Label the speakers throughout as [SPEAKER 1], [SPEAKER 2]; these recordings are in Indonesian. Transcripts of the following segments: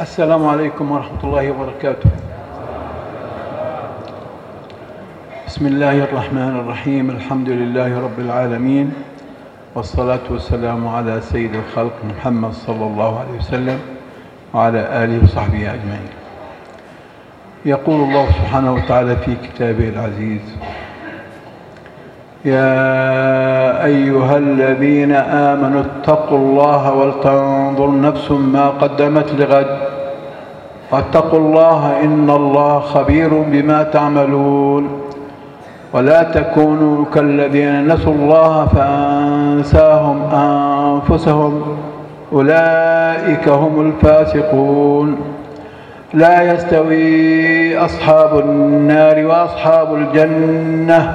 [SPEAKER 1] السلام عليكم ورحمة الله وبركاته. بسم الله الرحمن الرحيم. الحمد لله رب العالمين. والصلاة والسلام على سيد الخلق محمد صلى الله عليه وسلم وعلى آله وصحبه أجمعين. يقول الله سبحانه وتعالى في كتابه العزيز يا أيها الذين آمنوا اتقوا الله ولتنظر نفس ما قدمت لغد. واتقوا الله إن الله خبير بما تعملون. ولا تكونوا كالذين نسوا الله فأنساهم أنفسهم. أولئك هم الفاسقون. لا يستوي أصحاب النار وأصحاب الجنة.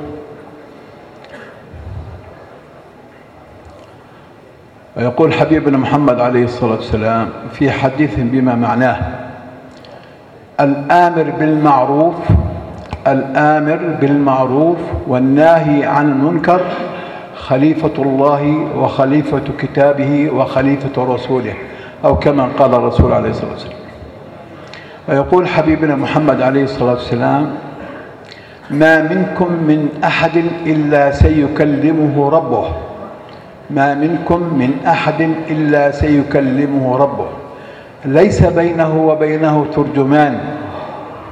[SPEAKER 1] ويقول حبيبنا محمد عليه الصلاة والسلام في حديث بما معناه الآمر بالمعروف الآمر بالمعروف والناهي عن المنكر خليفة الله وخليفة كتابه وخليفة رسوله أو كما قال الرسول عليه الصلاة والسلام. ويقول حبيبنا محمد عليه الصلاة والسلام ما منكم من أحد إلا سيكلمه ربه. ما منكم من أحد إلا سيكلمه ربه. ليس بينه وبينه ترجمان.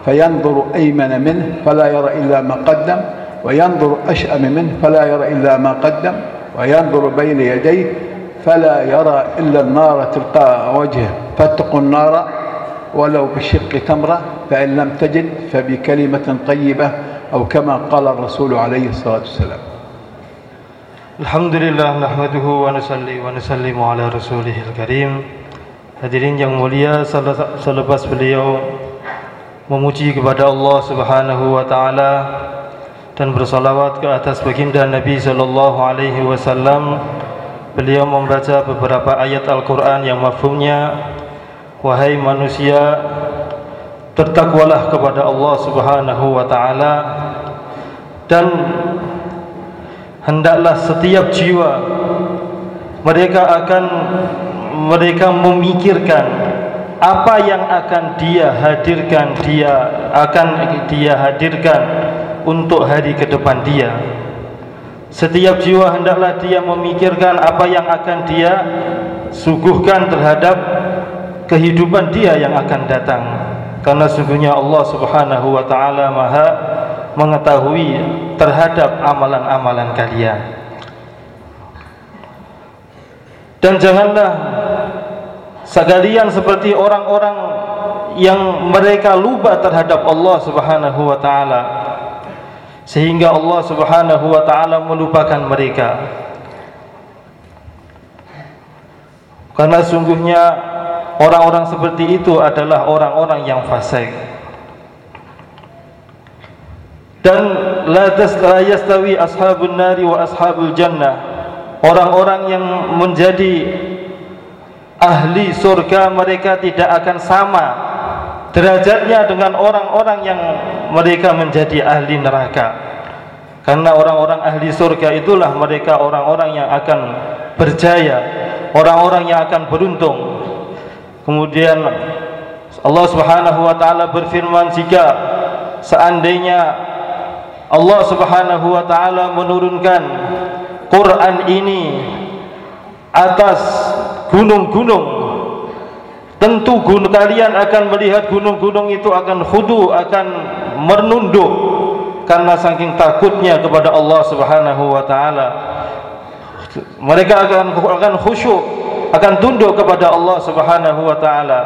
[SPEAKER 1] فينظر أيمن منه فلا يرى إلا ما قدم وينظر أشأم منه فلا يرى إلا ما قدم وينظر بين يديه فلا يرى إلا النار تلقاء وجهه. فاتقوا النار ولو بشق تمرة فإن لم تجد فبكلمة طيبة أو كما قال الرسول عليه الصلاة والسلام.
[SPEAKER 2] Alhamdulillah nahmaduhu wa nusalli wa nusallimu ala rasulihil karim. Hadirin yang mulia selepas beliau memuji kepada Allah Subhanahu wa taala dan bersalawat ke atas baginda Nabi sallallahu alaihi wasallam beliau membaca beberapa ayat Al-Qur'an yang mafhumnya wahai manusia tertakwalah kepada Allah Subhanahu wa taala dan hendaklah setiap jiwa mereka akan mereka memikirkan apa yang akan dia hadirkan dia akan dia hadirkan untuk hari ke depan dia. Setiap jiwa hendaklah dia memikirkan apa yang akan dia suguhkan terhadap kehidupan dia yang akan datang. Karena sungguhnya Allah Subhanahu wa taala Maha mengetahui terhadap amalan-amalan kalian. Dan janganlah sekalian seperti orang-orang yang mereka lupa terhadap Allah Subhanahu wa taala sehingga Allah Subhanahu wa taala melupakan mereka. Karena sungguhnya orang-orang seperti itu adalah orang-orang yang fasik. Dan la yastawi ashabun nari wa ashabul jannah. Orang-orang yang menjadi ahli surga mereka tidak akan sama derajatnya dengan orang-orang yang mereka menjadi ahli neraka. Karena orang-orang ahli surga itulah mereka orang-orang yang akan berjaya, orang-orang yang akan beruntung. Kemudian Allah Subhanahu wa taala berfirman jika seandainya Allah Subhanahu wa taala menurunkan Quran ini atas gunung-gunung. Tentu gunung kalian akan melihat gunung-gunung itu akan khudu akan menunduk karena saking takutnya kepada Allah Subhanahu wa taala. Mereka akan akan khusyuk akan tunduk kepada Allah Subhanahu wa taala.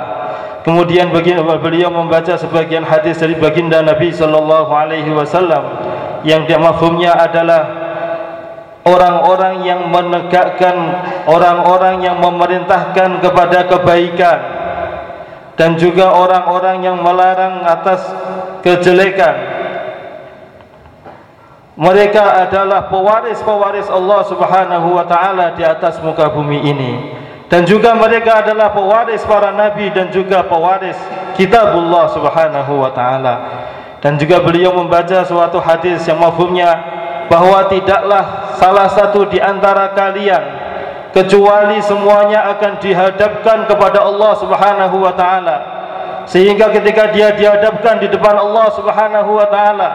[SPEAKER 2] Kemudian beliau membaca sebagian hadis dari baginda Nabi sallallahu alaihi wasallam yang dia mafhumnya adalah orang-orang yang menegakkan orang-orang yang memerintahkan kepada kebaikan dan juga orang-orang yang melarang atas kejelekan. Mereka adalah pewaris-pewaris Allah Subhanahu wa taala di atas muka bumi ini dan juga mereka adalah pewaris para nabi dan juga pewaris kitabullah Subhanahu wa taala dan juga beliau membaca suatu hadis yang mafhumnya bahwa tidaklah salah satu di antara kalian kecuali semuanya akan dihadapkan kepada Allah Subhanahu wa taala. Sehingga ketika dia dihadapkan di depan Allah Subhanahu wa taala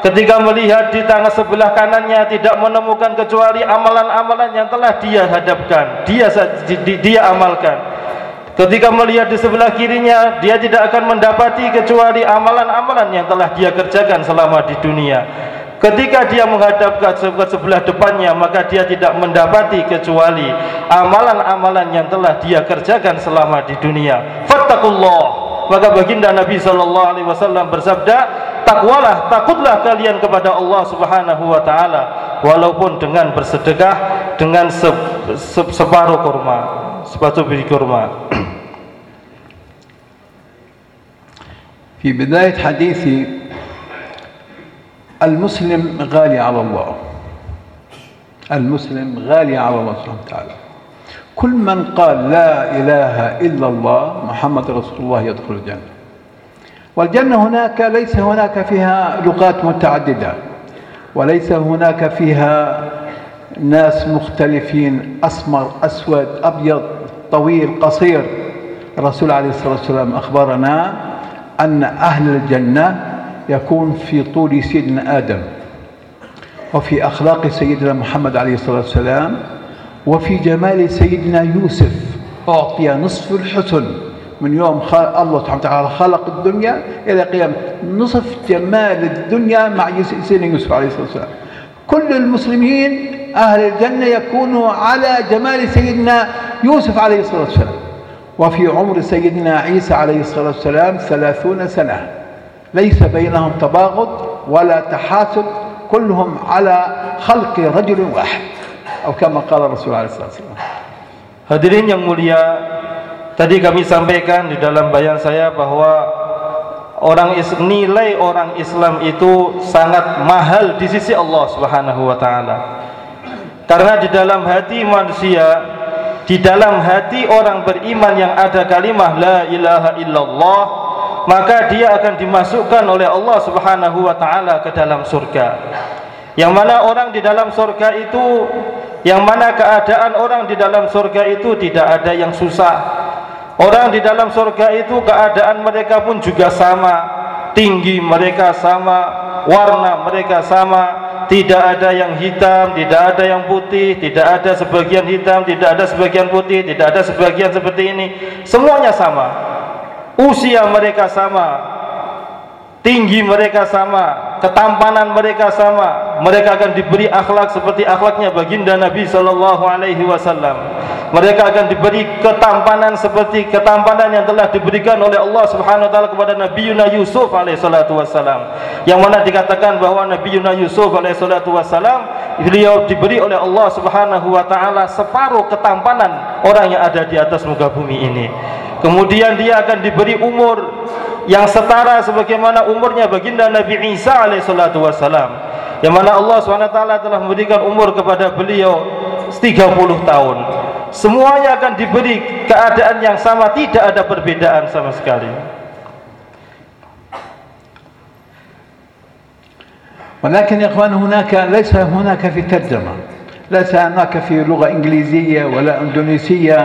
[SPEAKER 2] ketika melihat di tangan sebelah kanannya tidak menemukan kecuali amalan-amalan yang telah dia hadapkan dia dia amalkan ketika melihat di sebelah kirinya dia tidak akan mendapati kecuali amalan-amalan yang telah dia kerjakan selama di dunia. Ketika dia menghadap ke sebelah depannya maka dia tidak mendapati kecuali amalan-amalan yang telah dia kerjakan selama di dunia. Fattakullah maka baginda Nabi sallallahu alaihi wasallam bersabda takwalah takutlah kalian kepada Allah Subhanahu wa taala. Walaupun dengan bersedekah dengan se, se, separuh kurma sepatu biji kurma
[SPEAKER 1] في بداية حديثي المسلم غالي على الله. المسلم غالي على الله سبحانه وتعالى. كل من قال لا إله إلا الله محمد رسول الله يدخل الجنة. والجنة هناك ليس هناك فيها لغات متعددة وليس هناك فيها ناس مختلفين أسمر أسود أبيض طويل قصير. الرسول عليه الصلاة والسلام أخبرنا أن أهل الجنة يكون في طول سيدنا آدم وفي أخلاق سيدنا محمد عليه الصلاة والسلام وفي جمال سيدنا يوسف. أعطي نصف الحسن. من يوم الله سبحانه وتعالى خلق الدنيا إلى قيام. نصف جمال الدنيا مع سيدنا يوسف عليه الصلاة والسلام. كل المسلمين أهل الجنة يكونوا على جمال سيدنا يوسف عليه الصلاة والسلام وفي عمر سيدنا عيسى عليه الصلاة والسلام ثلاثون سنة ليس بينهم تباغض ولا تحاسد كلهم على خلق رجل واحد atau kama qala Rasul
[SPEAKER 2] Hadirin yang mulia, tadi kami sampaikan di dalam bayan saya bahwa orang nilai orang Islam itu sangat mahal di sisi Allah Subhanahu wa taala. Karena di dalam hati manusia, di dalam hati orang beriman yang ada kalimah la ilaha illallah, maka dia akan dimasukkan oleh Allah Subhanahu wa taala ke dalam surga. Yang mana orang di dalam surga itu yang mana keadaan orang di dalam surga itu tidak ada yang susah orang di dalam surga itu keadaan mereka pun juga sama tinggi mereka sama warna mereka sama tidak ada yang hitam, tidak ada yang putih, tidak ada sebagian hitam, tidak ada sebagian putih, tidak ada sebagian seperti ini. Semuanya sama. Usia mereka sama, tinggi mereka sama, ketampanan mereka sama. Mereka akan diberi akhlak seperti akhlaknya baginda Nabi sallallahu alaihi wasallam. Mereka akan diberi ketampanan seperti ketampanan yang telah diberikan oleh Allah Subhanahu wa taala kepada Nabi Yuna Yusuf alaihi salatu wasallam. Yang mana dikatakan bahwa Nabi Yuna Yusuf alaihi salatu wasallam beliau diberi oleh Allah Subhanahu wa taala separuh ketampanan orang yang ada di atas muka bumi ini. Kemudian dia akan diberi umur yang setara sebagaimana umurnya baginda Nabi Isa alaihissalatu wassalam yang mana Allah SWT telah memberikan umur kepada beliau 30 tahun semuanya akan diberi keadaan yang sama tidak ada perbedaan sama sekali.
[SPEAKER 1] ولكن يا اخوان هناك ليس هناك في ترجمه ليس هناك في لغه انجليزيه ولا اندونيسيه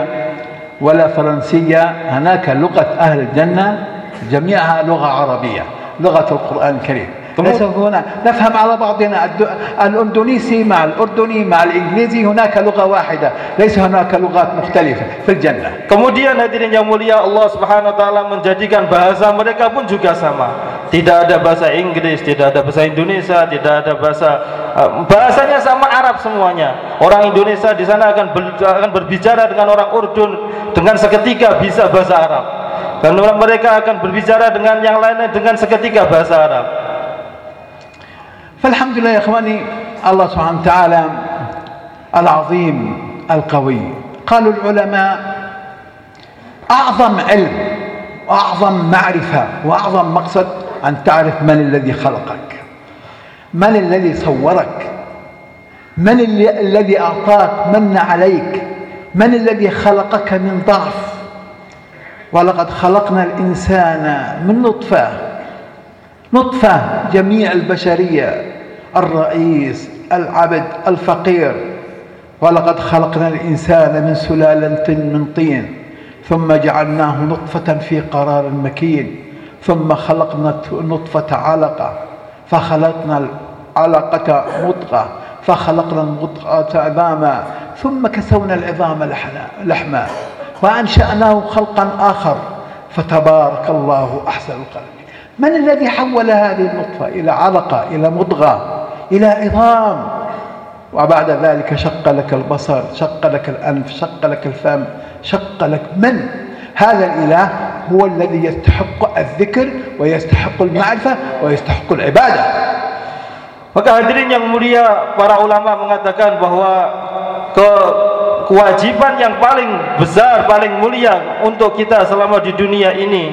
[SPEAKER 1] ولا فرنسيه هناك لغه أهل الجنه جميعها لغة عربية لغة القرآن الكريم ليس هنا نفهم على بعضنا الأندونيسي مع الأردني مع الإنجليزي هناك لغة واحدة ليس هناك لغات مختلفة في الجنة
[SPEAKER 2] kemudian hadirin yang mulia Allah subhanahu wa ta'ala menjadikan bahasa mereka pun juga sama tidak ada bahasa Inggris, tidak ada bahasa Indonesia, tidak ada bahasa uh, bahasanya sama Arab semuanya. Orang Indonesia di sana akan ber, akan berbicara dengan orang Urdun dengan seketika bisa bahasa Arab. Dan mereka akan berbicara dengan yang lainnya dengan seketika bahasa Arab.
[SPEAKER 1] فالحمد لله يا إخواني الله سبحانه وتعالى العظيم القوي. قالوا العلماء أعظم علم وأعظم معرفة وأعظم مقصد أن تعرف من الذي خلقك من الذي صورك من الذي أعطاك من عليك من الذي خلقك من ضعف. ولقد خلقنا الإنسان من نطفة نطفة جميع البشرية. الرئيس العبد الفقير. ولقد خلقنا الإنسان من سلالة من طين ثم جعلناه نطفة في قرار مكين ثم خلقنا النطفة علقة فخلقنا العلقة مضغة فخلقنا المضغة عظاما ثم كسونا العظام لحما وأنشأناه خلقا آخر فتبارك الله أحسن الخالقين من الذي حول هذه النطفة إلى علقة إلى مضغة إلى عظام وبعد ذلك شق لك البصر شق لك الأنف شق لك الفم شق لك من هذا الإله هو الذي يستحق الذكر ويستحق المعرفة ويستحق العبادة
[SPEAKER 2] Maka hadirin yang mulia, para ulama mengatakan bahwa ke kewajiban yang paling besar, paling mulia untuk kita selama di dunia ini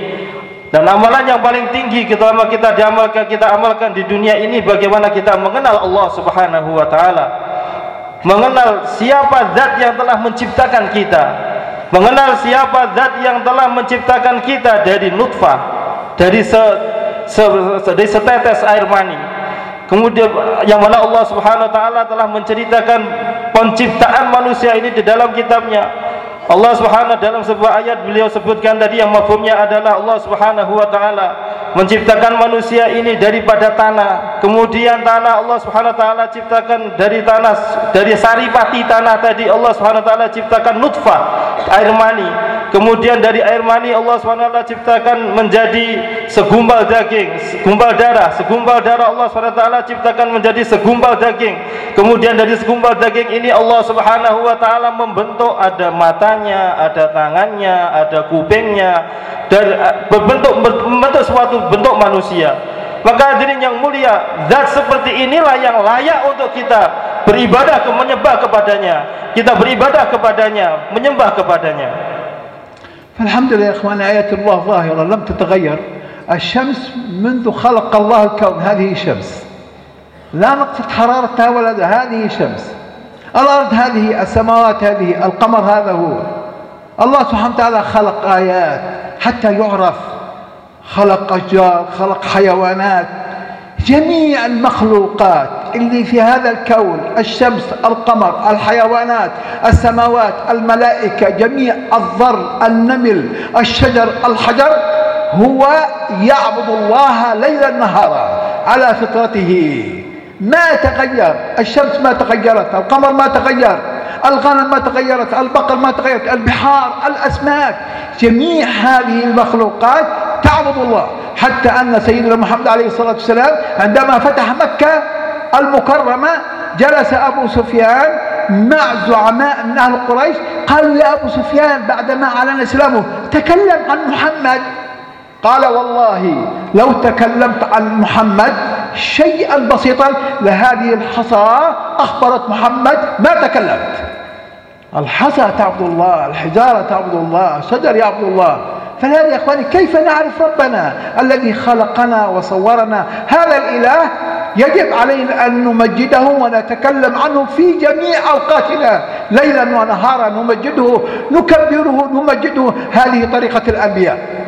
[SPEAKER 2] dan amalan yang paling tinggi selama kita diamalkan kita amalkan di dunia ini bagaimana kita mengenal Allah Subhanahu wa taala. Mengenal siapa zat yang telah menciptakan kita. Mengenal siapa zat yang telah menciptakan kita dari nutfah, dari se, se, se dari setetes air mani Kemudian yang mana Allah Subhanahu wa taala telah menceritakan penciptaan manusia ini di dalam kitabnya. Allah Subhanahu dalam sebuah ayat beliau sebutkan tadi yang mafhumnya adalah Allah Subhanahu wa taala menciptakan manusia ini daripada tanah. Kemudian tanah Allah Subhanahu wa taala ciptakan dari tanah dari saripati tanah tadi Allah Subhanahu wa taala ciptakan nutfah air mani. Kemudian dari air mani Allah SWT ciptakan menjadi segumpal daging, segumpal darah. Segumpal darah Allah SWT ciptakan menjadi segumpal daging. Kemudian dari segumpal daging ini Allah Subhanahu wa taala membentuk ada matanya, ada tangannya, ada kupingnya dan eh, berbentuk membentuk suatu bentuk manusia. Maka hadirin yang mulia, zat seperti inilah yang layak untuk kita beribadah menyembah kepadanya. Kita beribadah kepadanya, menyembah kepadanya.
[SPEAKER 1] فالحمد لله يا إخوان آيات الله ظاهرة لم تتغير. الشمس منذ خلق الله الكون هذه شمس. لا نقصت حرارتها ولا هذه شمس. الأرض هذه السماوات هذه القمر هذا هو. الله سبحانه وتعالى خلق آيات حتى يعرف. خلق أشجار خلق حيوانات. جميع المخلوقات اللي في هذا الكون الشمس القمر الحيوانات السماوات الملائكة جميع الذر النمل الشجر الحجر هو يعبد الله ليلا نهارا على فطرته. ما تغير الشمس ما تغيرت القمر ما تغير الغنم ما تغيرت البقر ما تغيرت البحار الأسماك جميع هذه المخلوقات تعبد الله. حتى أن سيدنا محمد عليه الصلاة والسلام عندما فتح مكة المكرمة جلس أبو سفيان مع زعماء من أهل قريش. قالوا يا أبو سفيان بعدما أعلن إسلامه تكلم عن محمد. قال والله لو تكلمت عن محمد شيئا بسيطا لهذه الحصى أخبرت محمد ما تكلمت. الحصى تعبد الله الحجارة تعبد الله الشجر يعبد الله. فلهذا يا إخواني كيف نعرف ربنا الذي خلقنا وصورنا؟ هذا الإله يجب علينا أن نمجده ونتكلم عنه في جميع أوقاتنا ليلا ونهارا نمجده نكبره نمجده. هذه طريقة الأنبياء.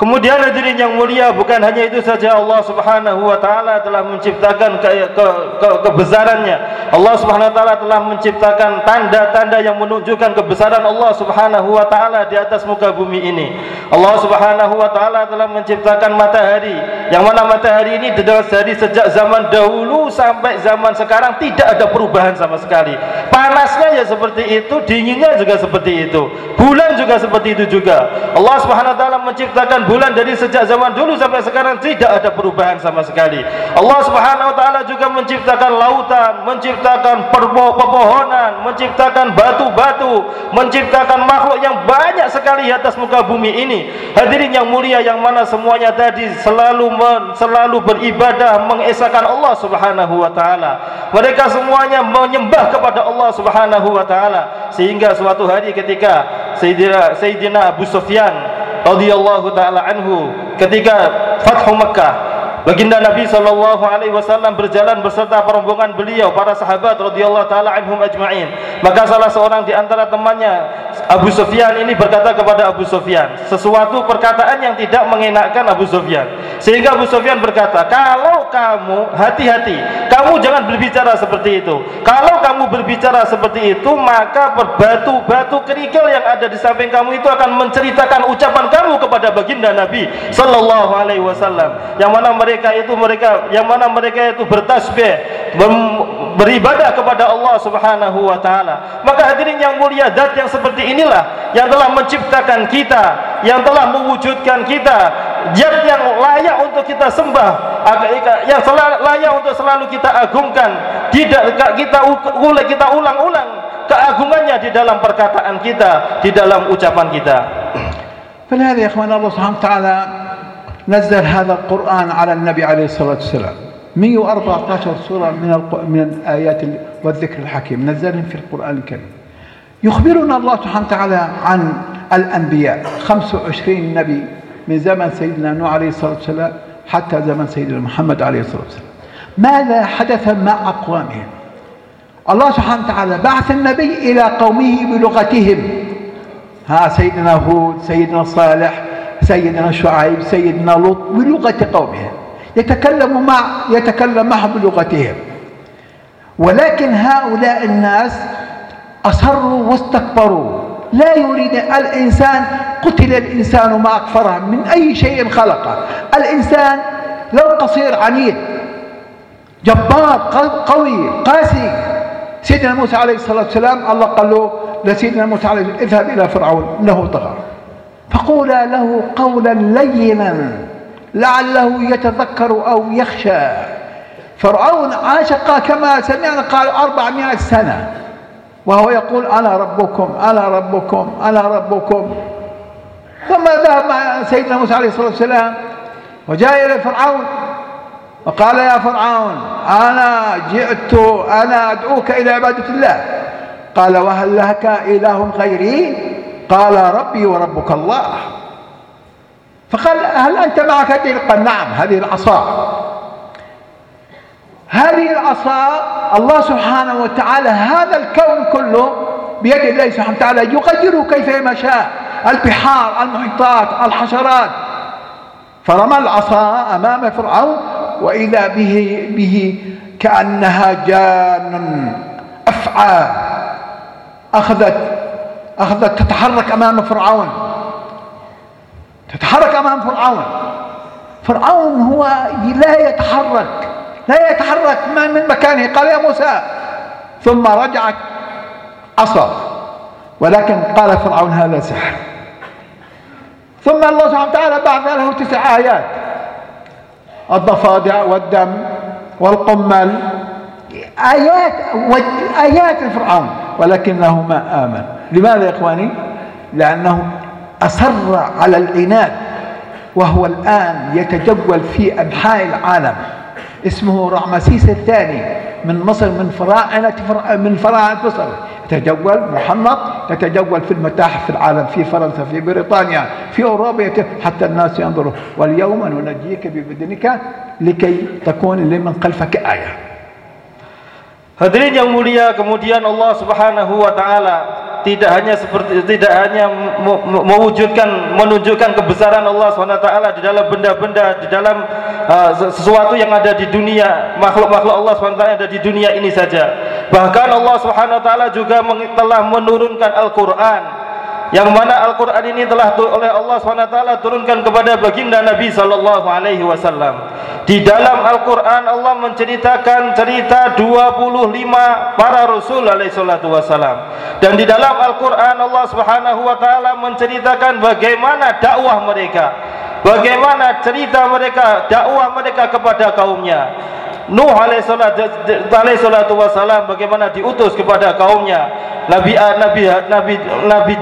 [SPEAKER 2] Kemudian hadirin yang mulia bukan hanya itu saja Allah Subhanahu wa taala telah menciptakan ke, ke, ke, kebesarannya. Allah Subhanahu wa taala telah menciptakan tanda-tanda yang menunjukkan kebesaran Allah Subhanahu wa taala di atas muka bumi ini. Allah Subhanahu wa taala telah menciptakan matahari yang mana matahari ini dari sejak zaman dahulu sampai zaman sekarang tidak ada perubahan sama sekali. Panasnya ya seperti itu, dinginnya juga seperti itu. Bulan juga seperti itu juga. Allah Subhanahu wa taala menciptakan bulan dari sejak zaman dulu sampai sekarang tidak ada perubahan sama sekali. Allah Subhanahu wa taala juga menciptakan lautan, menciptakan pepohonan, menciptakan batu-batu, menciptakan makhluk yang banyak sekali di atas muka bumi ini. Hadirin yang mulia yang mana semuanya tadi selalu men, selalu beribadah mengesahkan Allah Subhanahu wa taala. Mereka semuanya menyembah kepada Allah Subhanahu wa taala sehingga suatu hari ketika Sayyidina Sayyidina Abu Sufyan radhiyallahu taala anhu ketika Fathu Makkah Baginda Nabi sallallahu alaihi wasallam berjalan beserta rombongan beliau para sahabat radhiyallahu taala anhum ajma'in. Maka salah seorang di antara temannya Abu Sufyan ini berkata kepada Abu Sufyan sesuatu perkataan yang tidak mengenakkan Abu Sufyan. Sehingga Abu Sufyan berkata, "Kalau kamu hati-hati, kamu jangan berbicara seperti itu. Kalau kamu berbicara seperti itu, maka berbatu-batu kerikil yang ada di samping kamu itu akan menceritakan ucapan kamu kepada baginda Nabi sallallahu alaihi wasallam. Yang mana mereka itu mereka yang mana mereka itu bertasbih beribadah kepada Allah Subhanahu wa taala. Maka hadirin yang mulia, zat yang seperti inilah yang telah menciptakan kita, yang telah mewujudkan kita, zat yang layak untuk kita sembah, yang layak untuk selalu kita agungkan. Tidak kita ulang kita ulang-ulang keagungannya di dalam perkataan kita, di dalam ucapan kita.
[SPEAKER 1] فلهذا يا اخوان الله سبحانه وتعالى نزل هذا القرآن على النبي عليه الصلاة والسلام. 114 سورة من من الآيات والذكر الحكيم نزلهم في القرآن الكريم. يخبرنا الله سبحانه وتعالى عن الأنبياء. 25 نبي من زمن سيدنا نوح عليه الصلاة والسلام حتى زمن سيدنا محمد عليه الصلاة والسلام. ماذا حدث مع أقوامهم؟ الله سبحانه وتعالى بعث النبي إلى قومه بلغتهم. ها سيدنا هود سيدنا صالح سيدنا شعيب سيدنا لوط بلغة قومهم يتكلم مع يتكلم معهم بلغتهم. ولكن هؤلاء الناس أصروا واستكبروا. لا يريد الإنسان قتل الإنسان ما أكفره من أي شيء خلقه. الإنسان لو قصير عنيد. جبار قوي قاسي. سيدنا موسى عليه الصلاة والسلام الله قال له لسيدنا موسى عليه الصلاة والسلام اذهب إلى فرعون إنه طغى. فقولا له قولا لينا لعله يتذكر أو يخشى. فرعون عاش كما سمعنا قال أربعمائة سنة. وهو يقول أنا ربكم أنا ربكم أنا ربكم. ثم ذهب مع سيدنا موسى عليه الصلاة والسلام وجاء إلى فرعون وقال يا فرعون أنا جئت أنا أدعوك إلى عبادة الله. قال وهل لك إله غيري؟ قال ربي وربك الله. فقال هل أنت معك هذه قال نعم هذه العصا. هذه العصا الله سبحانه وتعالى هذا الكون كله بيد الله سبحانه وتعالى يغيره كيف شاء. البحار المحيطات الحشرات. فرمى العصا أمام فرعون وإذا به به كأنها جان أفعى. أخذت أخذت تتحرك أمام فرعون. تتحرك أمام فرعون. فرعون هو لا يتحرك لا يتحرك من مكانه. قال يا موسى ثم رجعت عصا. ولكن قال فرعون هذا سحر. ثم الله سبحانه وتعالى بعث له تسع آيات. الضفادع والدم والقمل. آيات آيات لفرعون ولكنه ما آمن. لماذا يا إخواني؟ لأنه أصر على العناد وهو الآن يتجول في أنحاء العالم. اسمه رمسيس الثاني من مصر من فراعنة من فراعنة مصر. يتجول محنط يتجول في المتاحف في العالم في فرنسا في بريطانيا في أوروبا حتى الناس ينظروا. واليوم ننجيك ببدنك لكي تكون لمن خلفك آية.
[SPEAKER 2] Hadirin yang mulia, kemudian Allah Subhanahu wa taala tidak hanya seperti tidak hanya mewujudkan menunjukkan kebesaran Allah Subhanahu wa taala di dalam benda-benda di dalam uh, sesuatu yang ada di dunia, makhluk-makhluk Allah Subhanahu wa taala ada di dunia ini saja. Bahkan Allah Subhanahu wa taala juga telah menurunkan Al-Qur'an yang mana Al-Quran ini telah oleh Allah SWT turunkan kepada baginda Nabi Wasallam. Di dalam Al-Quran Allah menceritakan cerita 25 para Rasul wasallam. Dan di dalam Al-Quran Allah Taala menceritakan bagaimana dakwah mereka, bagaimana cerita mereka, dakwah mereka kepada kaumnya. Nuh alaihi salatu wasallam bagaimana diutus kepada kaumnya? Nabi Nabi Nabi Nabi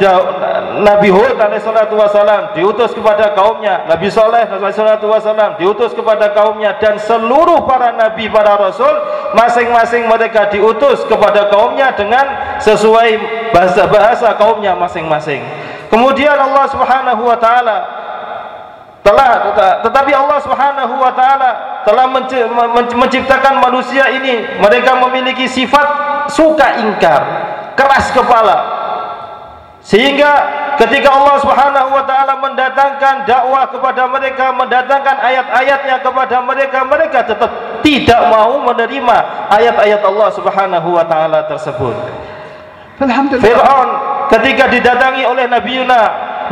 [SPEAKER 2] Nabi Hud alaihi salatu wasallam diutus kepada kaumnya. Nabi Saleh alaihi salatu wasallam diutus kepada kaumnya. Dan seluruh para nabi para rasul masing-masing mereka diutus kepada kaumnya dengan sesuai bahasa-bahasa kaumnya masing-masing. Kemudian Allah Subhanahu wa taala telah tetapi Allah Subhanahu wa taala telah menciptakan manusia ini mereka memiliki sifat suka ingkar keras kepala. Sehingga ketika Allah Subhanahu wa taala mendatangkan dakwah kepada mereka mendatangkan ayat-ayatnya kepada mereka mereka tetap tidak mau menerima ayat-ayat Allah Subhanahu wa taala tersebut. Fir'aun ketika didatangi oleh Nabi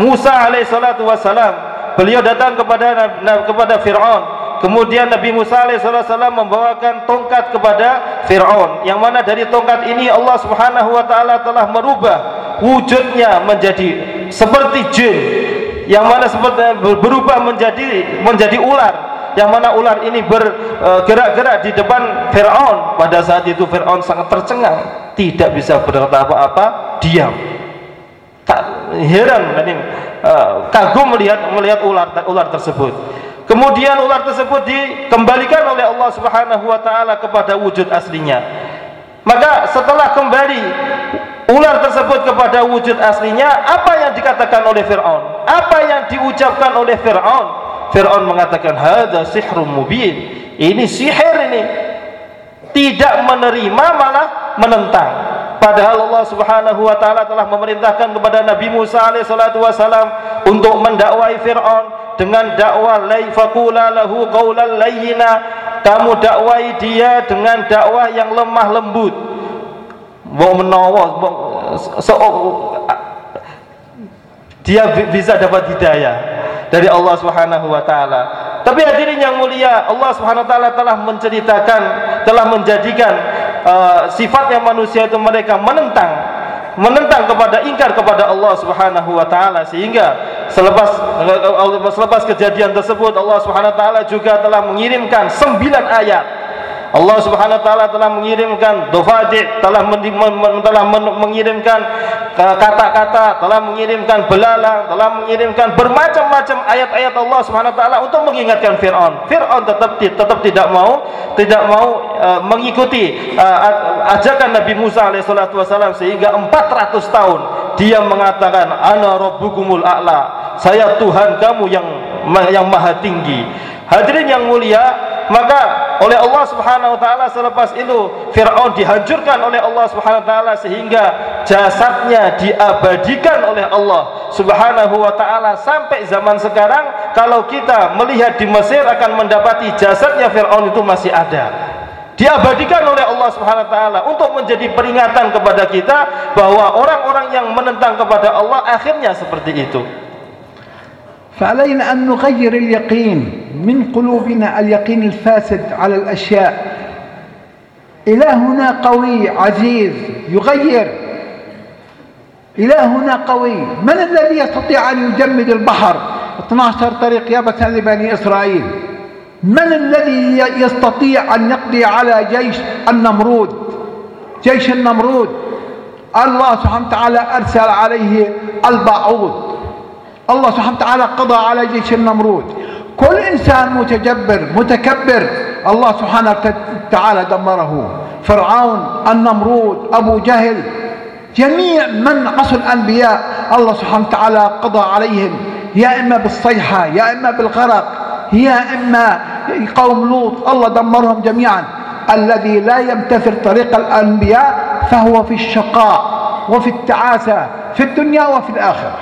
[SPEAKER 2] Musa alaihissalatu wassalam beliau datang kepada kepada Fir'aun. Kemudian Nabi Musa alaihissalam membawakan tongkat kepada Fir'aun. Yang mana dari tongkat ini Allah subhanahu wa ta'ala telah merubah wujudnya menjadi seperti jin. Yang mana seperti berubah menjadi menjadi ular. Yang mana ular ini bergerak-gerak di depan Fir'aun. Pada saat itu Fir'aun sangat tercengang. Tidak bisa berkata apa-apa diam. Tak heran. ini uh, kagum melihat melihat ular ular tersebut. Kemudian ular tersebut dikembalikan oleh Allah Subhanahu wa taala kepada wujud aslinya. Maka setelah kembali ular tersebut kepada wujud aslinya, apa yang dikatakan oleh Firaun? Apa yang diucapkan oleh Firaun? Firaun mengatakan hadza sihrun mubin. Ini sihir ini. Tidak menerima malah menentang. Padahal Allah Subhanahu wa taala telah memerintahkan kepada Nabi Musa alaihi salatu wasalam untuk mendakwai Firaun dengan dakwah lai lahu qaulan layyina. Kamu dakwai dia dengan dakwah yang lemah lembut. Mau menawa so, dia bisa dapat hidayah dari Allah Subhanahu wa taala. Tapi hadirin yang mulia, Allah Subhanahu wa taala telah menceritakan, telah menjadikan uh, sifatnya manusia itu mereka menentang menentang kepada ingkar kepada Allah Subhanahu wa taala. Sehingga selepas selepas kejadian tersebut Allah Subhanahu wa taala juga telah mengirimkan sembilan ayat. Allah Subhanahu wa taala telah mengirimkan dofadi telah telah mengirimkan kata-kata, telah mengirimkan belalang, telah mengirimkan bermacam-macam ayat-ayat Allah Subhanahu wa taala untuk mengingatkan Firaun. Firaun tetap tetap tidak mau tidak mau uh, mengikuti uh, ajakan Nabi Musa alaihissalatu wasallam sehingga 400 tahun dia mengatakan ana rabbukumul a'la. Saya Tuhan kamu yang yang maha tinggi. Hadirin yang mulia, maka oleh Allah Subhanahu wa taala selepas itu Firaun dihancurkan oleh Allah Subhanahu wa taala sehingga jasadnya diabadikan oleh Allah Subhanahu wa taala sampai zaman sekarang kalau kita melihat di Mesir akan mendapati jasadnya Firaun itu masih ada diabadikan oleh Allah Subhanahu wa taala untuk menjadi peringatan kepada kita bahwa orang-orang yang menentang kepada Allah akhirnya seperti itu.
[SPEAKER 1] فعلينا أن نغير اليقين من قلوبنا اليقين الفاسد على الأشياء. إلهنا قوي عزيز يغير. إلهنا قوي. من الذي يستطيع أن يجمد البحر؟ 12 طريق يابسا لبني إسرائيل. من الذي يستطيع أن يقضي على جيش النمرود؟ جيش النمرود. الله سبحانه وتعالى أرسل عليه البعوض الله سبحانه وتعالى قضى على جيش النمرود. كل إنسان متجبر متكبر الله سبحانه وتعالى دمره. فرعون النمرود أبو جهل جميع من عصوا الأنبياء الله سبحانه وتعالى قضى عليهم. يا إما بالصيحة يا إما بالغرق يا إما قوم لوط الله دمرهم جميعا. الذي لا يمتثل طريق الأنبياء فهو في الشقاء وفي التعاسة في الدنيا وفي الآخرة.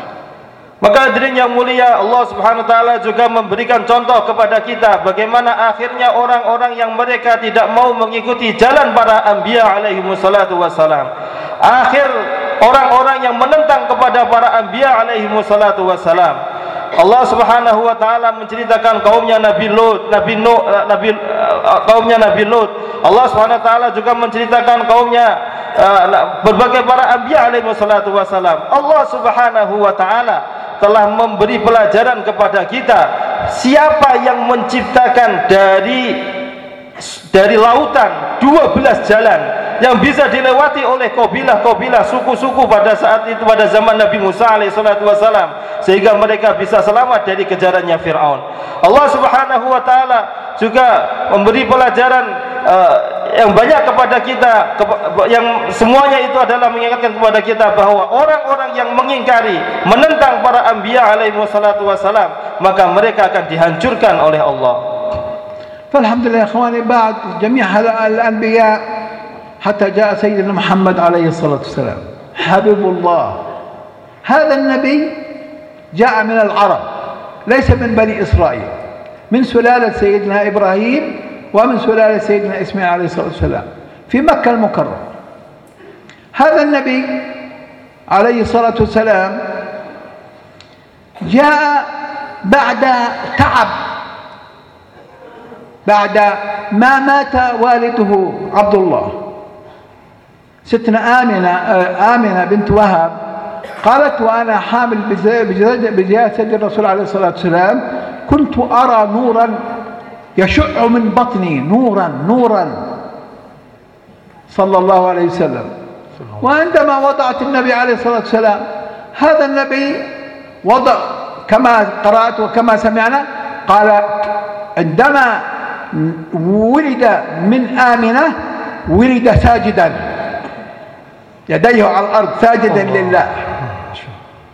[SPEAKER 2] Maka hadirin yang mulia Allah Subhanahu wa taala juga memberikan contoh kepada kita bagaimana akhirnya orang-orang yang mereka tidak mau mengikuti jalan para anbiya alaihi wassalatu wassalam. Akhir orang-orang yang menentang kepada para anbiya alaihi wassalatu wassalam. Allah Subhanahu wa taala menceritakan kaumnya Nabi Lut, Nabi Nuh, eh, Nabi uh, kaumnya Nabi Lut. Allah Subhanahu wa taala juga menceritakan kaumnya uh, berbagai para anbiya alaihi wassalatu wassalam. Allah Subhanahu wa taala telah memberi pelajaran kepada kita siapa yang menciptakan dari dari lautan 12 jalan yang bisa dilewati oleh kabilah-kabilah suku-suku pada saat itu pada zaman Nabi Musa alaihissalatu wassalam sehingga mereka bisa selamat dari kejarannya Fir'aun. Allah subhanahu wa ta'ala juga memberi pelajaran uh, yang banyak kepada kita yang semuanya itu adalah mengingatkan kepada kita bahwa orang-orang yang mengingkari menentang para anbiya alaihi wassalatu wassalam maka mereka akan dihancurkan oleh Allah
[SPEAKER 1] فالحمد لله يا اخواني بعد جميع هؤلاء الانبياء حتى جاء سيدنا محمد عليه الصلاه والسلام حبيب الله هذا النبي جاء من العرب ليس من بني اسرائيل من سلاله سيدنا ابراهيم ومن سلاله سيدنا إسماعيل عليه الصلاة والسلام في مكة المكرمة. هذا النبي عليه الصلاة والسلام جاء بعد تعب بعد ما مات والده عبد الله ستنا آمنة آمنة بنت وهب قالت وأنا حامل بجسد الرسول عليه الصلاة والسلام كنت أرى نورا يشع من بطني نورا نورا. صلى الله عليه وسلم. وعندما وضعت النبي عليه الصلاة والسلام هذا النبي وضع كما قرأت وكما سمعنا قال عندما ولد من آمنة ولد ساجدا. يديه على الأرض ساجدا لله.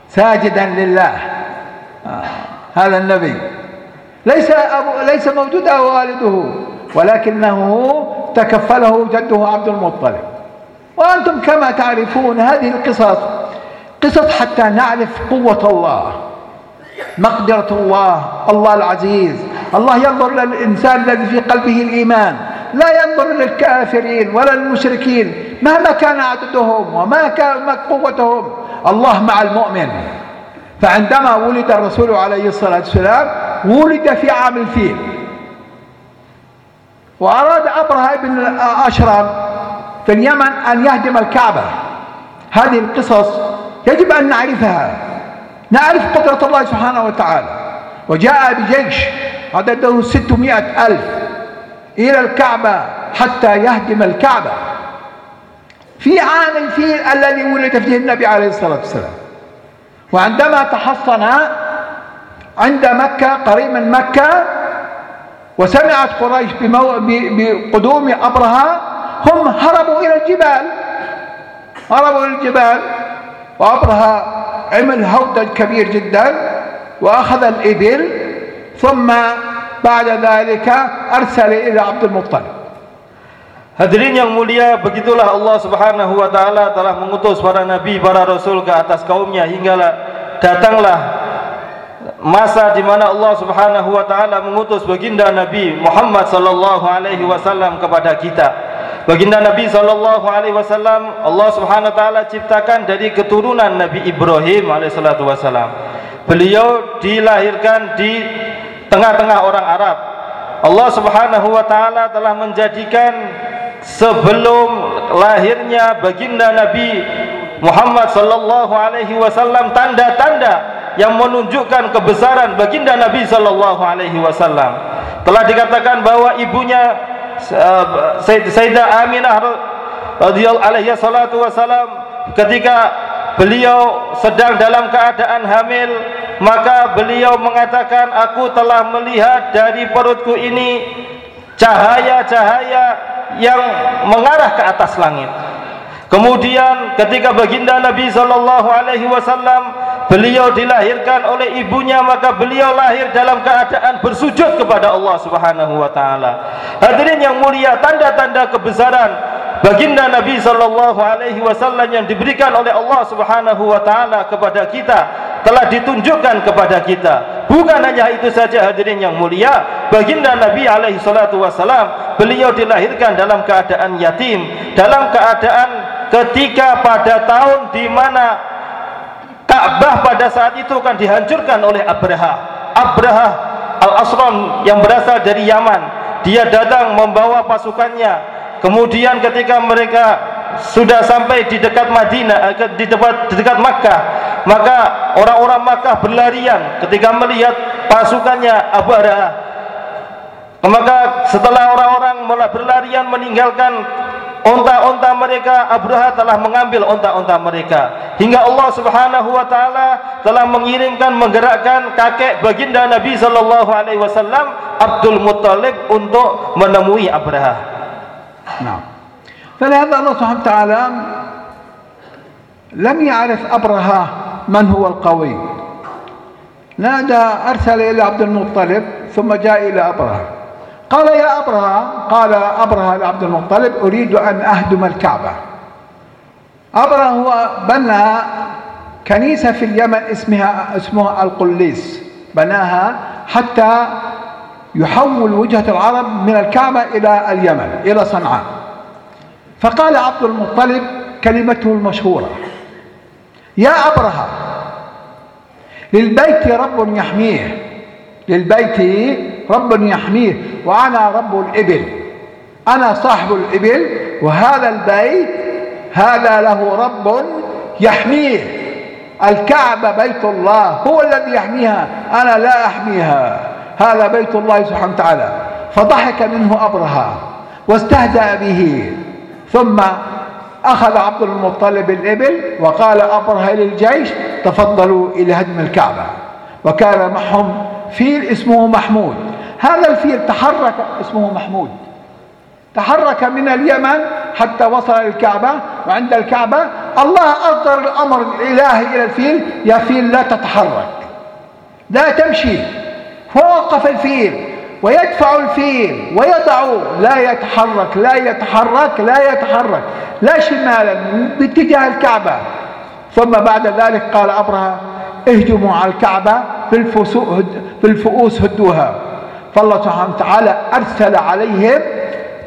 [SPEAKER 1] ساجدا لله. آه. هذا النبي. ليس أبو ليس موجود والده ولكنه تكفله جده عبد المطلب. وأنتم كما تعرفون هذه القصص قصص حتى نعرف قوة الله مقدرة الله الله العزيز. الله ينظر للإنسان الذي في قلبه الإيمان لا ينظر للكافرين ولا للمشركين مهما كان عددهم وما كان قوتهم. الله مع المؤمن. فعندما ولد الرسول عليه الصلاة والسلام ولد في عام الفيل. وأراد أبرهة بن أشرم في اليمن أن يهدم الكعبة. هذه القصص يجب أن نعرفها. نعرف قدرة الله سبحانه وتعالى. وجاء بجيش عدده ستمائة ألف إلى الكعبة حتى يهدم الكعبة. في عام الفيل الذي ولد فيه النبي عليه الصلاة والسلام. وعندما تحصن عند مكة قريب من مكة وسمعت قريش بقدوم أبرهة هم هربوا إلى الجبال. هربوا إلى الجبال وأبرهة عمل هودج كبير جدا وأخذ الإبل ثم بعد ذلك أرسل إلى عبد المطلب.
[SPEAKER 2] Hadirin yang mulia, begitulah Allah Subhanahu wa taala telah mengutus para nabi, para rasul ke atas kaumnya hinggalah datanglah masa di mana Allah Subhanahu wa taala mengutus baginda Nabi Muhammad sallallahu alaihi wasallam kepada kita. Baginda Nabi sallallahu alaihi wasallam Allah Subhanahu wa taala ciptakan dari keturunan Nabi Ibrahim alaihi salatu wasallam. Beliau dilahirkan di tengah-tengah orang Arab. Allah Subhanahu wa taala telah menjadikan sebelum lahirnya baginda Nabi Muhammad sallallahu alaihi wasallam tanda-tanda yang menunjukkan kebesaran baginda Nabi sallallahu alaihi wasallam. Telah dikatakan bahwa ibunya uh, Sayyidah Aminah radhiyallahu alaihi salatu wasallam ketika beliau sedang dalam keadaan hamil maka beliau mengatakan aku telah melihat dari perutku ini cahaya-cahaya yang mengarah ke atas langit. Kemudian ketika baginda Nabi sallallahu alaihi wasallam beliau dilahirkan oleh ibunya maka beliau lahir dalam keadaan bersujud kepada Allah Subhanahu wa taala. Hadirin yang mulia, tanda-tanda kebesaran baginda Nabi sallallahu alaihi wasallam yang diberikan oleh Allah Subhanahu wa taala kepada kita telah ditunjukkan kepada kita. Bukan hanya itu saja hadirin yang mulia, baginda Nabi alaihi salatu wasallam beliau dilahirkan dalam keadaan yatim, dalam keadaan ketika pada tahun di mana Ka'bah pada saat itu akan dihancurkan oleh Abraha. Abraha Al-Asram yang berasal dari Yaman. Dia datang membawa pasukannya. Kemudian ketika mereka sudah sampai di dekat Madinah, eh, di dekat di dekat Makkah, maka orang-orang Makkah berlarian ketika melihat pasukannya Abraha. Maka setelah orang-orang mulai berlarian meninggalkan Onta-onta mereka Abraha telah mengambil onta-onta mereka hingga Allah Subhanahu wa taala telah mengirimkan menggerakkan kakek baginda Nabi sallallahu alaihi wasallam Abdul Muttalib untuk menemui Abraha.
[SPEAKER 1] Nah. فلهذا الله سبحانه وتعالى لم يعرف أبرهة من هو القوي. نادى أرسل إلى عبد المطلب ثم جاء إلى أبرهة قال يا أبرهة قال أبرهة لعبد المطلب أريد أن أهدم الكعبة. أبرهة هو بنى كنيسة في اليمن اسمها اسمها القليس. بناها حتى يحول وجهة العرب من الكعبة إلى اليمن إلى صنعاء. فقال عبد المطلب كلمته المشهورة يا أبرهة للبيت رب يحميه للبيت رب يحميه وأنا رب الإبل أنا صاحب الإبل وهذا البيت هذا له رب يحميه. الكعبة بيت الله هو الذي يحميها أنا لا أحميها. هذا بيت الله سبحانه وتعالى. فضحك منه أبرهة واستهزأ به. ثم أخذ عبد المطلب الإبل وقال أبرهة للجيش تفضلوا إلى هدم الكعبة. وكان معهم فيل اسمه محمود. هذا الفيل تحرك اسمه محمود. تحرك من اليمن حتى وصل الكعبة وعند الكعبة الله أصدر الأمر الإلهي إلى الفيل يا فيل لا تتحرك لا تمشي. فوقف الفيل ويدفع الفيل ويضع لا يتحرك لا يتحرك لا يتحرك لا شمالا باتجاه الكعبة. ثم بعد ذلك قال أبرهة اهجموا على الكعبة بالفؤوس هدوها. فالله سبحانه وتعالى أرسل عليهم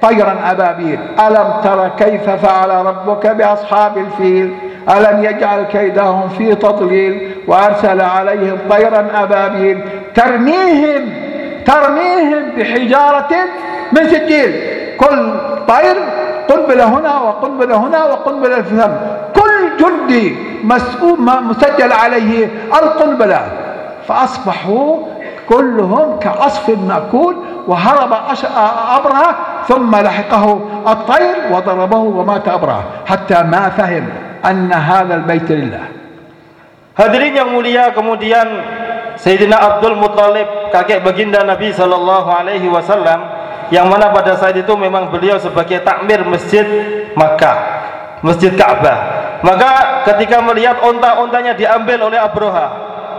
[SPEAKER 1] طيرا أبابيل. ألم تر كيف فعل ربك بأصحاب الفيل؟ ألم يجعل كيدهم في تضليل؟ وأرسل عليهم طيرا أبابيل. ترميهم ترميهم بحجارة من سجيل. كل طير قنبلة هنا وقنبلة هنا وقنبلة في الفم. كل جندي مسؤول مسجل عليه القنبلة. فأصبحوا كلهم كعصف مأكول وهرب أبرهة ثم لحقه الطير وضربه ومات أبرهة حتى ما فهم أن هذا البيت لله.
[SPEAKER 2] Hadirin yang mulia, kemudian Sayyidina Abdul Muttalib, kakek baginda Nabi Sallallahu Alaihi Wasallam, yang mana pada saat itu memang beliau sebagai takmir masjid Makkah, masjid Ka'bah. Maka ketika melihat onta-ontanya diambil oleh Abroha,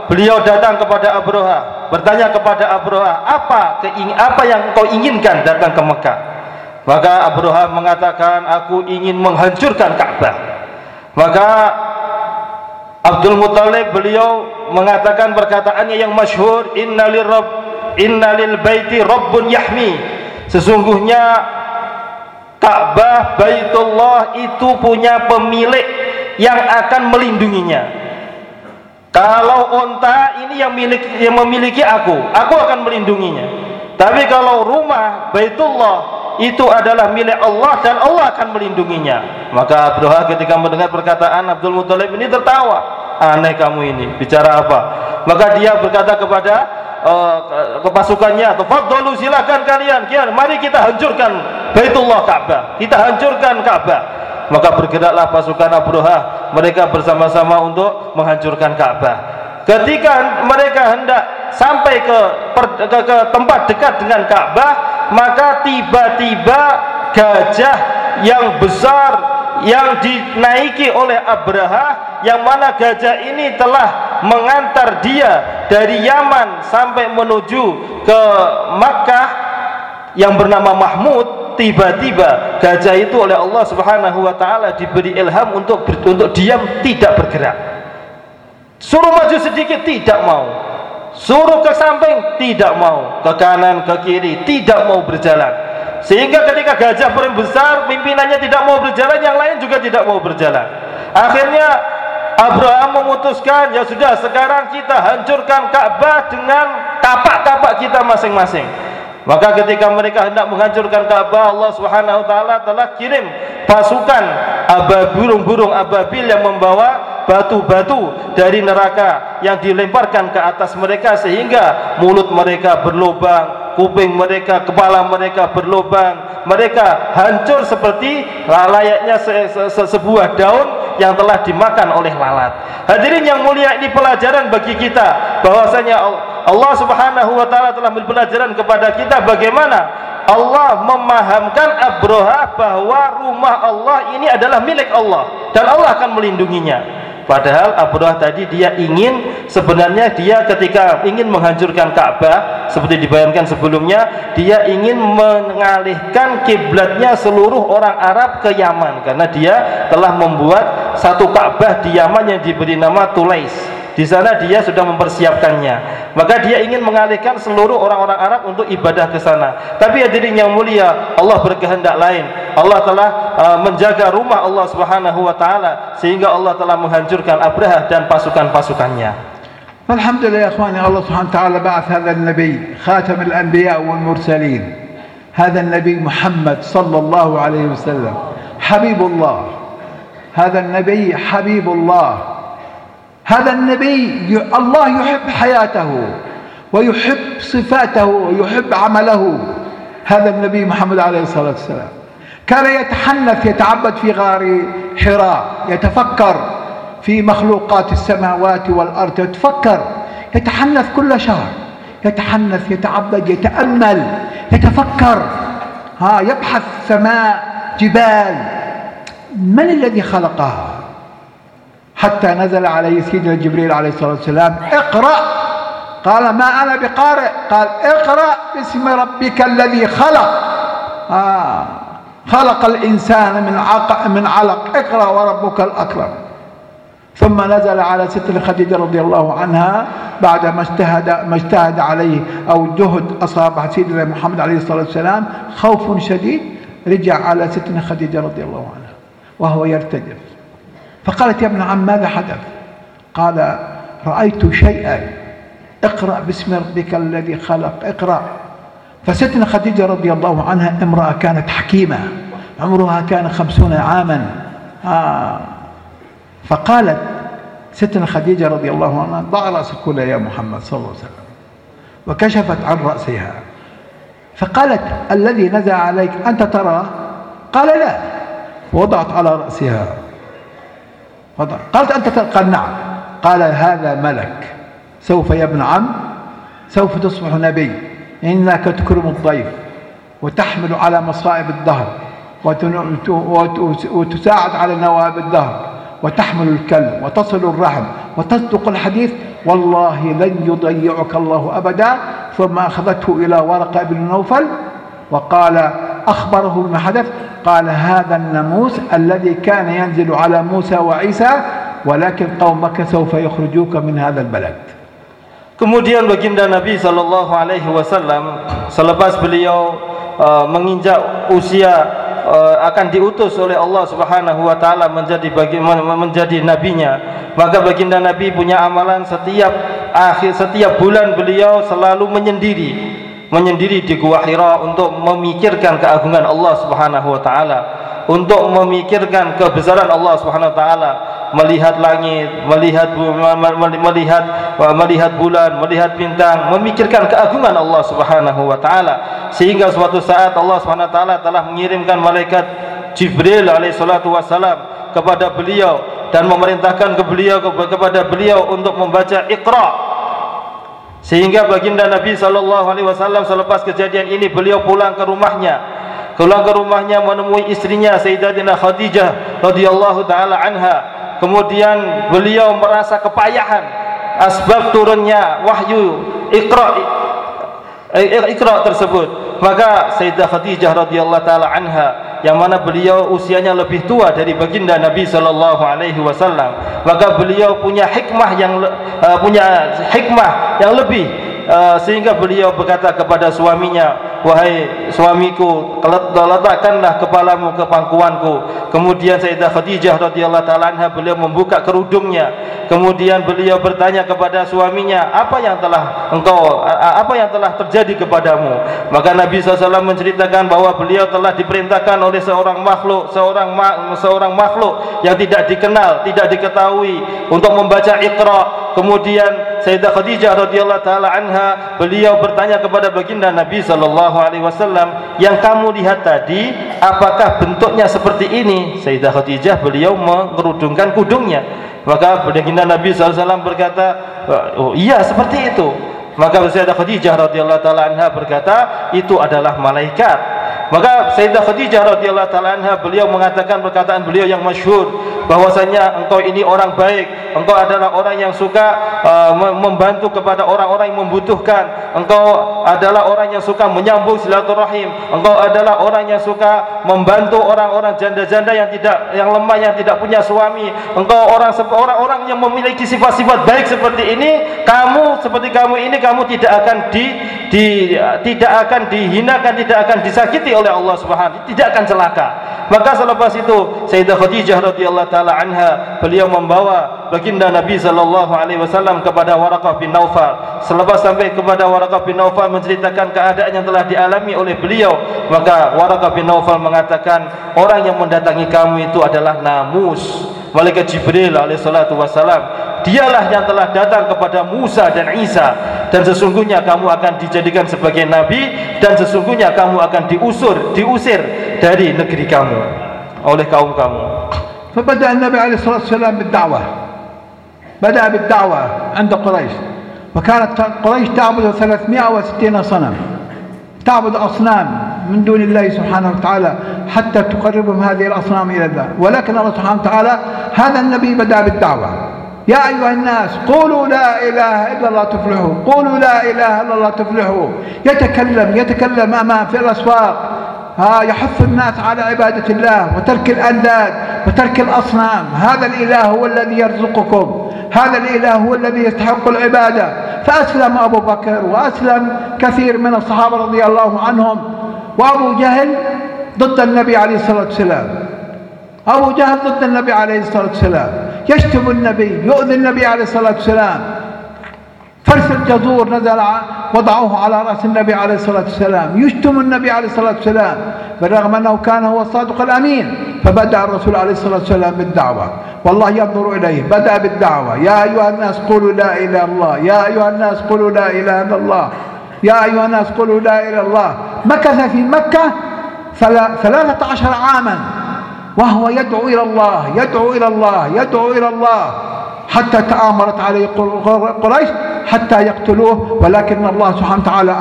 [SPEAKER 2] beliau datang kepada Abroha, bertanya kepada Abroha, apa keing apa yang kau inginkan datang ke Mekah? Maka Abroha mengatakan, aku ingin menghancurkan Ka'bah. Maka Abdul Muthalib beliau mengatakan perkataannya yang masyhur innalil rabb innalil baiti rabbun yahmi. Sesungguhnya Ka'bah Baitullah itu punya pemilik yang akan melindunginya. Kalau onta ini yang milik yang memiliki aku aku akan melindunginya. Tapi kalau rumah Baitullah itu adalah milik Allah dan Allah akan melindunginya. Maka Abdullah ketika mendengar perkataan Abdul Muthalib ini tertawa. Aneh kamu ini. Bicara apa? Maka dia berkata kepada uh, pasukannya atau fadlu silakan kalian. Kian mari kita hancurkan Baitullah Ka'bah. Kita hancurkan Ka'bah. Maka bergeraklah pasukan Abroha mereka bersama-sama untuk menghancurkan Ka'bah. Ketika mereka hendak sampai ke, ke, ke tempat dekat dengan Ka'bah maka tiba-tiba gajah yang besar yang dinaiki oleh Abraha yang mana gajah ini telah mengantar dia dari Yaman sampai menuju ke Makkah yang bernama Mahmud tiba-tiba gajah itu oleh Allah Subhanahu wa taala diberi ilham untuk untuk diam tidak bergerak. Suruh maju sedikit tidak mau suruh ke samping tidak mau. Ke kanan ke kiri tidak mau berjalan. Sehingga ketika gajah besar pimpinannya tidak mau berjalan yang lain juga tidak mau berjalan. Akhirnya Abraham memutuskan ya sudah sekarang kita hancurkan Ka'bah dengan tapak-tapak kita masing-masing. Maka ketika mereka hendak menghancurkan Ka'bah Allah Subhanahu wa taala telah kirim pasukan burung-burung ababil yang membawa batu-batu dari neraka yang dilemparkan ke atas mereka sehingga mulut mereka berlubang, kuping mereka, kepala mereka berlubang, mereka hancur seperti layaknya se se se sebuah daun yang telah dimakan oleh lalat. Hadirin yang mulia ini pelajaran bagi kita bahwasanya Allah Subhanahu wa taala telah memberi kepada kita bagaimana Allah memahamkan Abroha bahwa rumah Allah ini adalah milik Allah dan Allah akan melindunginya Padahal Abraha tadi dia ingin sebenarnya dia ketika ingin menghancurkan Ka'bah seperti dibayangkan sebelumnya, dia ingin mengalihkan kiblatnya seluruh orang Arab ke Yaman karena dia telah membuat satu Ka'bah di Yaman yang diberi nama Tulais. Di sana dia sudah mempersiapkannya. Maka dia ingin mengalihkan seluruh orang-orang Arab untuk ibadah ke sana. Tapi hadirin yang mulia, Allah berkehendak lain. Allah telah uh, menjaga rumah Allah Subhanahu wa taala sehingga Allah telah menghancurkan Abraha dan pasukan-pasukannya.
[SPEAKER 1] الحمد لله يا اخواني الله سبحانه وتعالى بعث هذا النبي خاتم الانبياء والمرسلين هذا النبي محمد صلى الله عليه وسلم حبيب الله هذا النبي حبيب الله هذا النبي الله يحب حياته ويحب صفاته ويحب عمله. هذا النبي محمد عليه الصلاة والسلام. كان يتحنث يتعبد في غار حراء يتفكر في مخلوقات السماوات والأرض يتفكر يتحنث كل شهر. يتحنث يتعبد يتأمل يتفكر. ها يبحث سماء جبال. من الذي خلقها؟ حتى نزل عليه سيدنا جبريل عليه الصلاة والسلام. اقرأ. قال ما أنا بقارئ. قال اقرأ باسم ربك الذي خلق. آه. خلق الإنسان من عق من علق. اقرأ وربك الأكرم. ثم نزل على ستنا خديجة رضي الله عنها بعد ما اجتهد ما اجتهد عليه أو جهد أصاب سيدنا محمد عليه الصلاة والسلام خوف شديد رجع على ستنا خديجة رضي الله عنها وهو يرتجف. فقالت يا ابن عم ماذا حدث؟ قال رأيت شيئا. اقرأ باسم ربك الذي خلق. اقرأ. فستنا خديجة رضي الله عنها امرأة كانت حكيمة. عمرها كان خمسون عاما. آه. فقالت ستنا خديجة رضي الله عنها ضع رأسك يا محمد صلى الله عليه وسلم. وكشفت عن رأسها. فقالت الذي نزل عليك أنت ترى؟ قال لا. وضعت على رأسها. قالت أنت قال نعم. قال هذا ملك. سوف يا ابن عم سوف تصبح نبي. إنك تكرم الضيف وتحمل على مصائب الدهر وتساعد على نوائب الدهر وتحمل الكلب وتصل الرحم وتصدق الحديث. والله لن يضيعك الله أبدا. ثم أخذته إلى ورقة بن نوفل وقال أخبره بما حدث قال هذا الناموس الذي كان ينزل على موسى وعيسى ولكن قومك سوف يخرجوك من هذا البلد
[SPEAKER 2] Kemudian baginda Nabi Shallallahu Alaihi Wasallam selepas beliau uh, menginjak usia uh, akan diutus oleh Allah Subhanahu Wa Taala menjadi bagi, menjadi nabinya, maka baginda Nabi punya amalan setiap akhir setiap bulan beliau selalu menyendiri Menyendiri di Gua Hira untuk memikirkan keagungan Allah Subhanahu wa taala, untuk memikirkan kebesaran Allah Subhanahu wa taala, melihat langit, melihat melihat melihat bulan, melihat bintang, memikirkan keagungan Allah Subhanahu wa taala sehingga suatu saat Allah Subhanahu wa taala telah mengirimkan malaikat Jibril alaihi salatu wasalam kepada beliau dan memerintahkan ke beliau kepada beliau untuk membaca Iqra sehingga baginda Nabi sallallahu alaihi wasallam selepas kejadian ini beliau pulang ke rumahnya. Pulang ke rumahnya menemui istrinya Sayyidatina Khadijah radhiyallahu taala anha. Kemudian beliau merasa kepayahan asbab turunnya wahyu Iqra Iqra tersebut. Maka Sayyidah Khadijah radhiyallahu taala anha yang mana beliau usianya lebih tua dari baginda Nabi sallallahu alaihi wasallam. Maka beliau punya hikmah yang uh, punya hikmah yang lebih uh, sehingga beliau berkata kepada suaminya wahai suamiku letakkanlah kepalamu ke pangkuanku. Kemudian Sayyidah Khadijah radhiyallahu taala anha beliau membuka kerudungnya. Kemudian beliau bertanya kepada suaminya apa yang telah engkau apa yang telah terjadi kepadamu? Maka Nabi SAW menceritakan bahwa beliau telah diperintahkan oleh seorang makhluk seorang seorang makhluk yang tidak dikenal tidak diketahui untuk membaca Iqra kemudian Sayyidah Khadijah radhiyallahu taala anha beliau bertanya kepada baginda Nabi sallallahu sallallahu alaihi wasallam yang kamu lihat tadi apakah bentuknya seperti ini? Sayyidah Khadijah beliau mengerudungkan kudungnya. Maka baginda Nabi SAW berkata oh iya seperti itu. Maka Sayyidah Khadijah radhiyallahu taala anha berkata itu adalah malaikat. Maka Sayyidah Khadijah radhiyallahu taala anha beliau mengatakan perkataan beliau yang masyhur bahwasanya engkau ini orang baik. Engkau adalah orang yang suka uh, membantu kepada orang-orang yang membutuhkan. Engkau adalah orang yang suka menyambung silaturahim. Engkau adalah orang yang suka membantu orang-orang janda-janda yang tidak yang lemah yang tidak punya suami. Engkau orang orang-orang yang memiliki sifat-sifat baik seperti ini kamu seperti kamu ini kamu tidak akan di, di tidak akan dihinakan tidak akan disakiti oleh Allah Subhanahu tidak akan celaka maka selepas itu Sayyidah Khadijah radhiyallahu taala anha beliau membawa baginda Nabi sallallahu alaihi wasallam kepada Waraqah bin Naufal. Selepas sampai kepada Waraqah bin Naufal menceritakan keadaan yang telah dialami oleh beliau, maka Waraqah bin Naufal mengatakan, orang yang mendatangi kamu itu adalah Namus. Malaikat Jibril alaihi salatu wasallam dialah yang telah datang kepada Musa dan Isa dan sesungguhnya kamu akan dijadikan sebagai nabi dan sesungguhnya kamu akan diusur diusir dari negeri kamu oleh kaum kamu
[SPEAKER 1] فبدأ النبي عليه الصلاة والسلام بالدعوة. بدأ بالدعوة عند قريش. وكانت قريش تعبد 360 صنم تعبد أصنام من دون الله سبحانه وتعالى حتى تقربهم هذه الأصنام إلى الله. ولكن الله سبحانه وتعالى هذا النبي بدأ بالدعوة. يا أيها الناس قولوا لا إله إلا الله تفلحوا. قولوا لا إله إلا الله تفلحوا. يتكلم يتكلم أمام في الأسواق. ها يحث الناس على عبادة الله وترك الأنداد وترك الأصنام. هذا الإله هو الذي يرزقكم. هذا الإله هو الذي يستحق العبادة. فأسلم أبو بكر وأسلم كثير من الصحابة رضي الله عنهم. وأبو جهل ضد النبي عليه الصلاة والسلام. أبو جهل ضد النبي عليه الصلاة والسلام. يشتم النبي يؤذي النبي عليه الصلاة والسلام. فرس الجزور نزل وضعوه على رأس النبي عليه الصلاة والسلام. يشتم النبي عليه الصلاة والسلام. بالرغم أنه كان هو الصادق الأمين. فبدأ الرسول عليه الصلاة والسلام بالدعوة. والله ينظر إليه. بدأ بالدعوة. يا أيها الناس قولوا لا إله إلا الله. يا أيها الناس قولوا لا إله إلا الله. يا أيها الناس قولوا لا إله إلا الله. مكث في مكة ثلاثة عشر عاما. وهو يدعو إلى الله. يدعو إلى الله. يدعو إلى الله. حتى تآمرت عليه قريش. hatta yaqtuluh ولكن الله سبحانه wa taala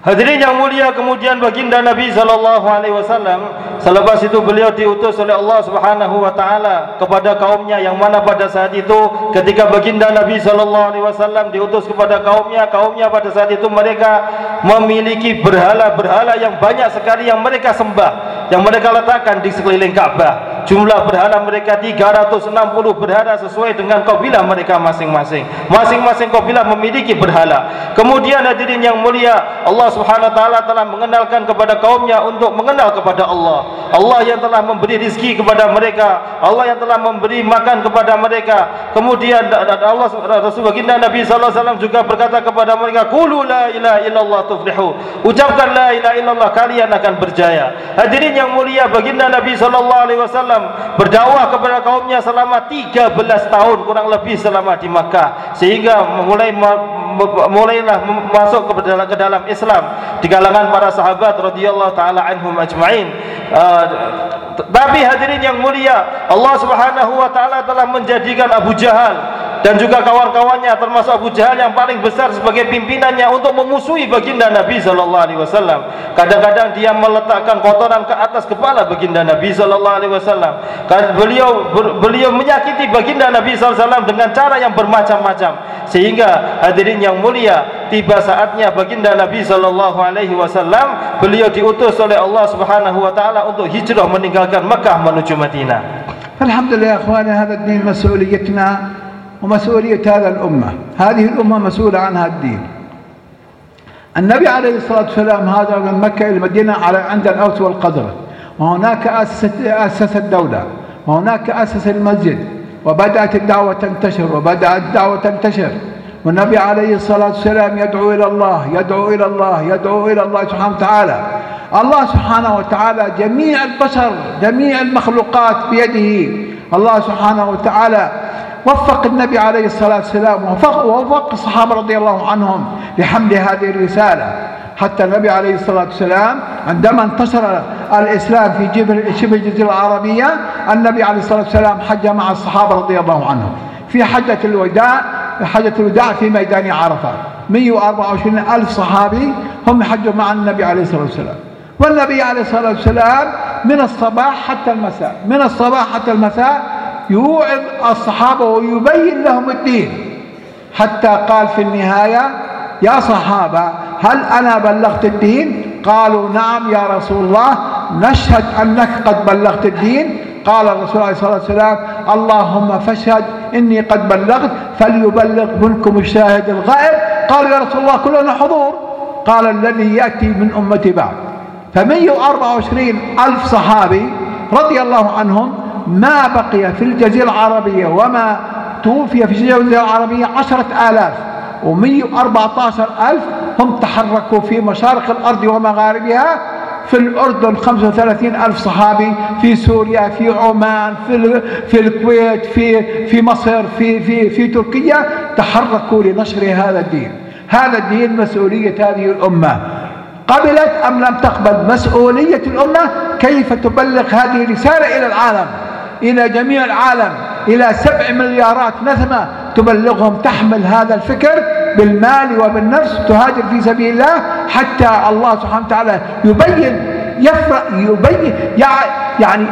[SPEAKER 2] Hadirin yang mulia kemudian baginda Nabi sallallahu alaihi wasallam selepas itu beliau diutus oleh Allah Subhanahu wa taala kepada kaumnya yang mana pada saat itu ketika baginda Nabi sallallahu alaihi wasallam diutus kepada kaumnya kaumnya pada saat itu mereka memiliki berhala-berhala yang banyak sekali yang mereka sembah yang mereka letakkan di sekeliling Ka'bah jumlah berhala mereka 360 berhala sesuai dengan kabilah mereka masing-masing. Masing-masing kabilah memiliki berhala. Kemudian hadirin yang mulia Allah subhanahu wa ta'ala telah mengenalkan kepada kaumnya untuk mengenal kepada Allah. Allah yang telah memberi rizki kepada mereka. Allah yang telah memberi makan kepada mereka. Kemudian Allah Rasul baginda Nabi SAW juga berkata kepada mereka Kulu la ilaha illallah tuflihu. Ucapkan la ilaha illallah kalian akan berjaya. Hadirin yang mulia baginda Nabi SAW wasallam berdakwah kepada kaumnya selama 13 tahun kurang lebih selama di Makkah. Sehingga mulai mulailah masuk ke ke dalam Islam di kalangan para sahabat radhiyallahu taala anhum ajmain. Uh, tapi hadirin yang mulia Allah Subhanahu wa taala telah menjadikan Abu Jahal dan juga kawan-kawannya termasuk Abu Jahal yang paling besar sebagai pimpinannya untuk memusuhi baginda Nabi sallallahu alaihi wasallam. Kadang-kadang dia meletakkan kotoran ke atas kepala baginda Nabi sallallahu alaihi wasallam. Kan beliau beliau menyakiti baginda Nabi sallallahu alaihi wasallam dengan cara yang bermacam-macam sehingga hadirin yang mulia tiba saatnya baginda Nabi sallallahu alaihi wasallam beliau diutus oleh Allah Subhanahu wa taala untuk hijrah meninggalkan Mekah menuju Madinah.
[SPEAKER 1] Alhamdulillah ya akhwana din mas'uliyatna ومسؤولية هذا الأمة. هذه الأمة مسؤولة عن هذا الدين. النبي عليه الصلاة والسلام هاجر من مكة إلى المدينة على عند الأوس والقدر وهناك أسس الدولة. وهناك أسس المسجد. وبدأت الدعوة تنتشر وبدأت الدعوة تنتشر. والنبي عليه الصلاة والسلام يدعو إلى الله يدعو إلى الله يدعو إلى الله سبحانه وتعالى. الله سبحانه وتعالى جميع البشر جميع المخلوقات بيده. الله سبحانه وتعالى وفق النبي عليه الصلاة والسلام ووفق, ووفق الصحابة رضي الله عنهم لحمل هذه الرسالة. حتى النبي عليه الصلاة والسلام عندما انتشر الإسلام في شبه الجزيرة العربية النبي عليه الصلاة والسلام حج مع الصحابة رضي الله عنهم. في حجة الوداع حجة الوداع في ميدان عرفة. 124 ألف صحابي هم حجوا مع النبي عليه الصلاة والسلام. والنبي عليه الصلاة والسلام من الصباح حتى المساء من الصباح حتى المساء يوعظ الصحابة ويبين لهم الدين. حتى قال في النهاية يا صحابة هل أنا بلغت الدين؟ قالوا نعم يا رسول الله نشهد أنك قد بلغت الدين. قال الرسول عليه الصلاة والسلام اللهم فاشهد إني قد بلغت فليبلغ منكم الشاهد الغائب. قالوا يا رسول الله كلنا حضور. قال الذي يأتي من أمتي بعد. فمية وأربعة وعشرين ألف صحابي رضي الله عنهم ما بقي في الجزيرة العربية وما توفي في الجزيرة العربية عشرة آلاف ومية وأربعة عشر ألف هم تحركوا في مشارق الأرض ومغاربها. في الأردن 35 ألف صحابي في سوريا في عمان في في الكويت في في مصر في في في تركيا تحركوا لنشر هذا الدين. هذا الدين مسؤولية هذه الأمة. قبلت أم لم تقبل؟ مسؤولية الأمة كيف تبلغ هذه الرسالة إلى العالم؟ إلى جميع العالم إلى سبع مليارات نسمة تبلغهم تحمل هذا الفكر بالمال وبالنفس تهاجر في سبيل الله حتى الله سبحانه وتعالى يبين يفرق يبين يعني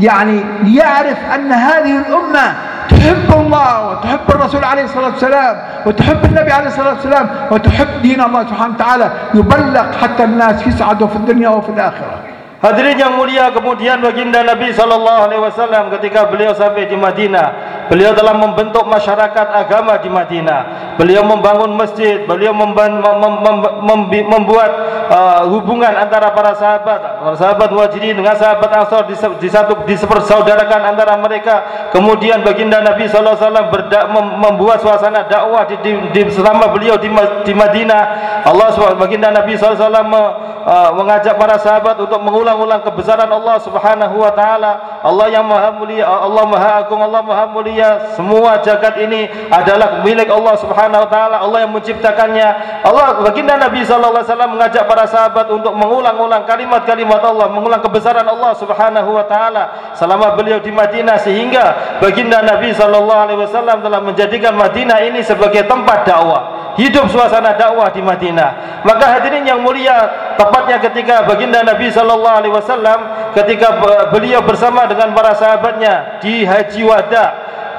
[SPEAKER 1] يعني يعرف أن هذه الأمة تحب الله وتحب الرسول عليه الصلاة والسلام وتحب النبي عليه الصلاة والسلام وتحب دين الله سبحانه وتعالى يبلغ حتى الناس يسعدوا في الدنيا وفي الآخرة.
[SPEAKER 2] Hadirin yang mulia kemudian baginda Nabi sallallahu alaihi wasallam ketika beliau sampai di Madinah beliau telah membentuk masyarakat agama di Madinah beliau membangun masjid beliau memban, mem, mem, mem, membuat uh, hubungan antara para sahabat para sahabat muhajirin dengan sahabat ansar disatu disepersaudarakan antara mereka kemudian baginda Nabi sallallahu alaihi mem, membuat suasana dakwah di, di, di selama beliau di, di Madinah Allah baginda Nabi wasallam uh, mengajak para sahabat untuk mengulang mengulang-ulang kebesaran Allah Subhanahu wa taala. Allah yang Maha Mulia, Allah Maha Agung, Allah Maha Mulia. Semua jagat ini adalah milik Allah Subhanahu wa taala. Allah yang menciptakannya. Allah baginda Nabi sallallahu alaihi wasallam mengajak para sahabat untuk mengulang-ulang kalimat-kalimat Allah, mengulang kebesaran Allah Subhanahu wa taala selama beliau di Madinah sehingga baginda Nabi sallallahu alaihi wasallam telah menjadikan Madinah ini sebagai tempat dakwah. Hidup suasana dakwah di Madinah. Maka hadirin yang mulia, tepatnya ketika baginda Nabi sallallahu alaihi wasallam ketika beliau bersama dengan para sahabatnya di Haji Wada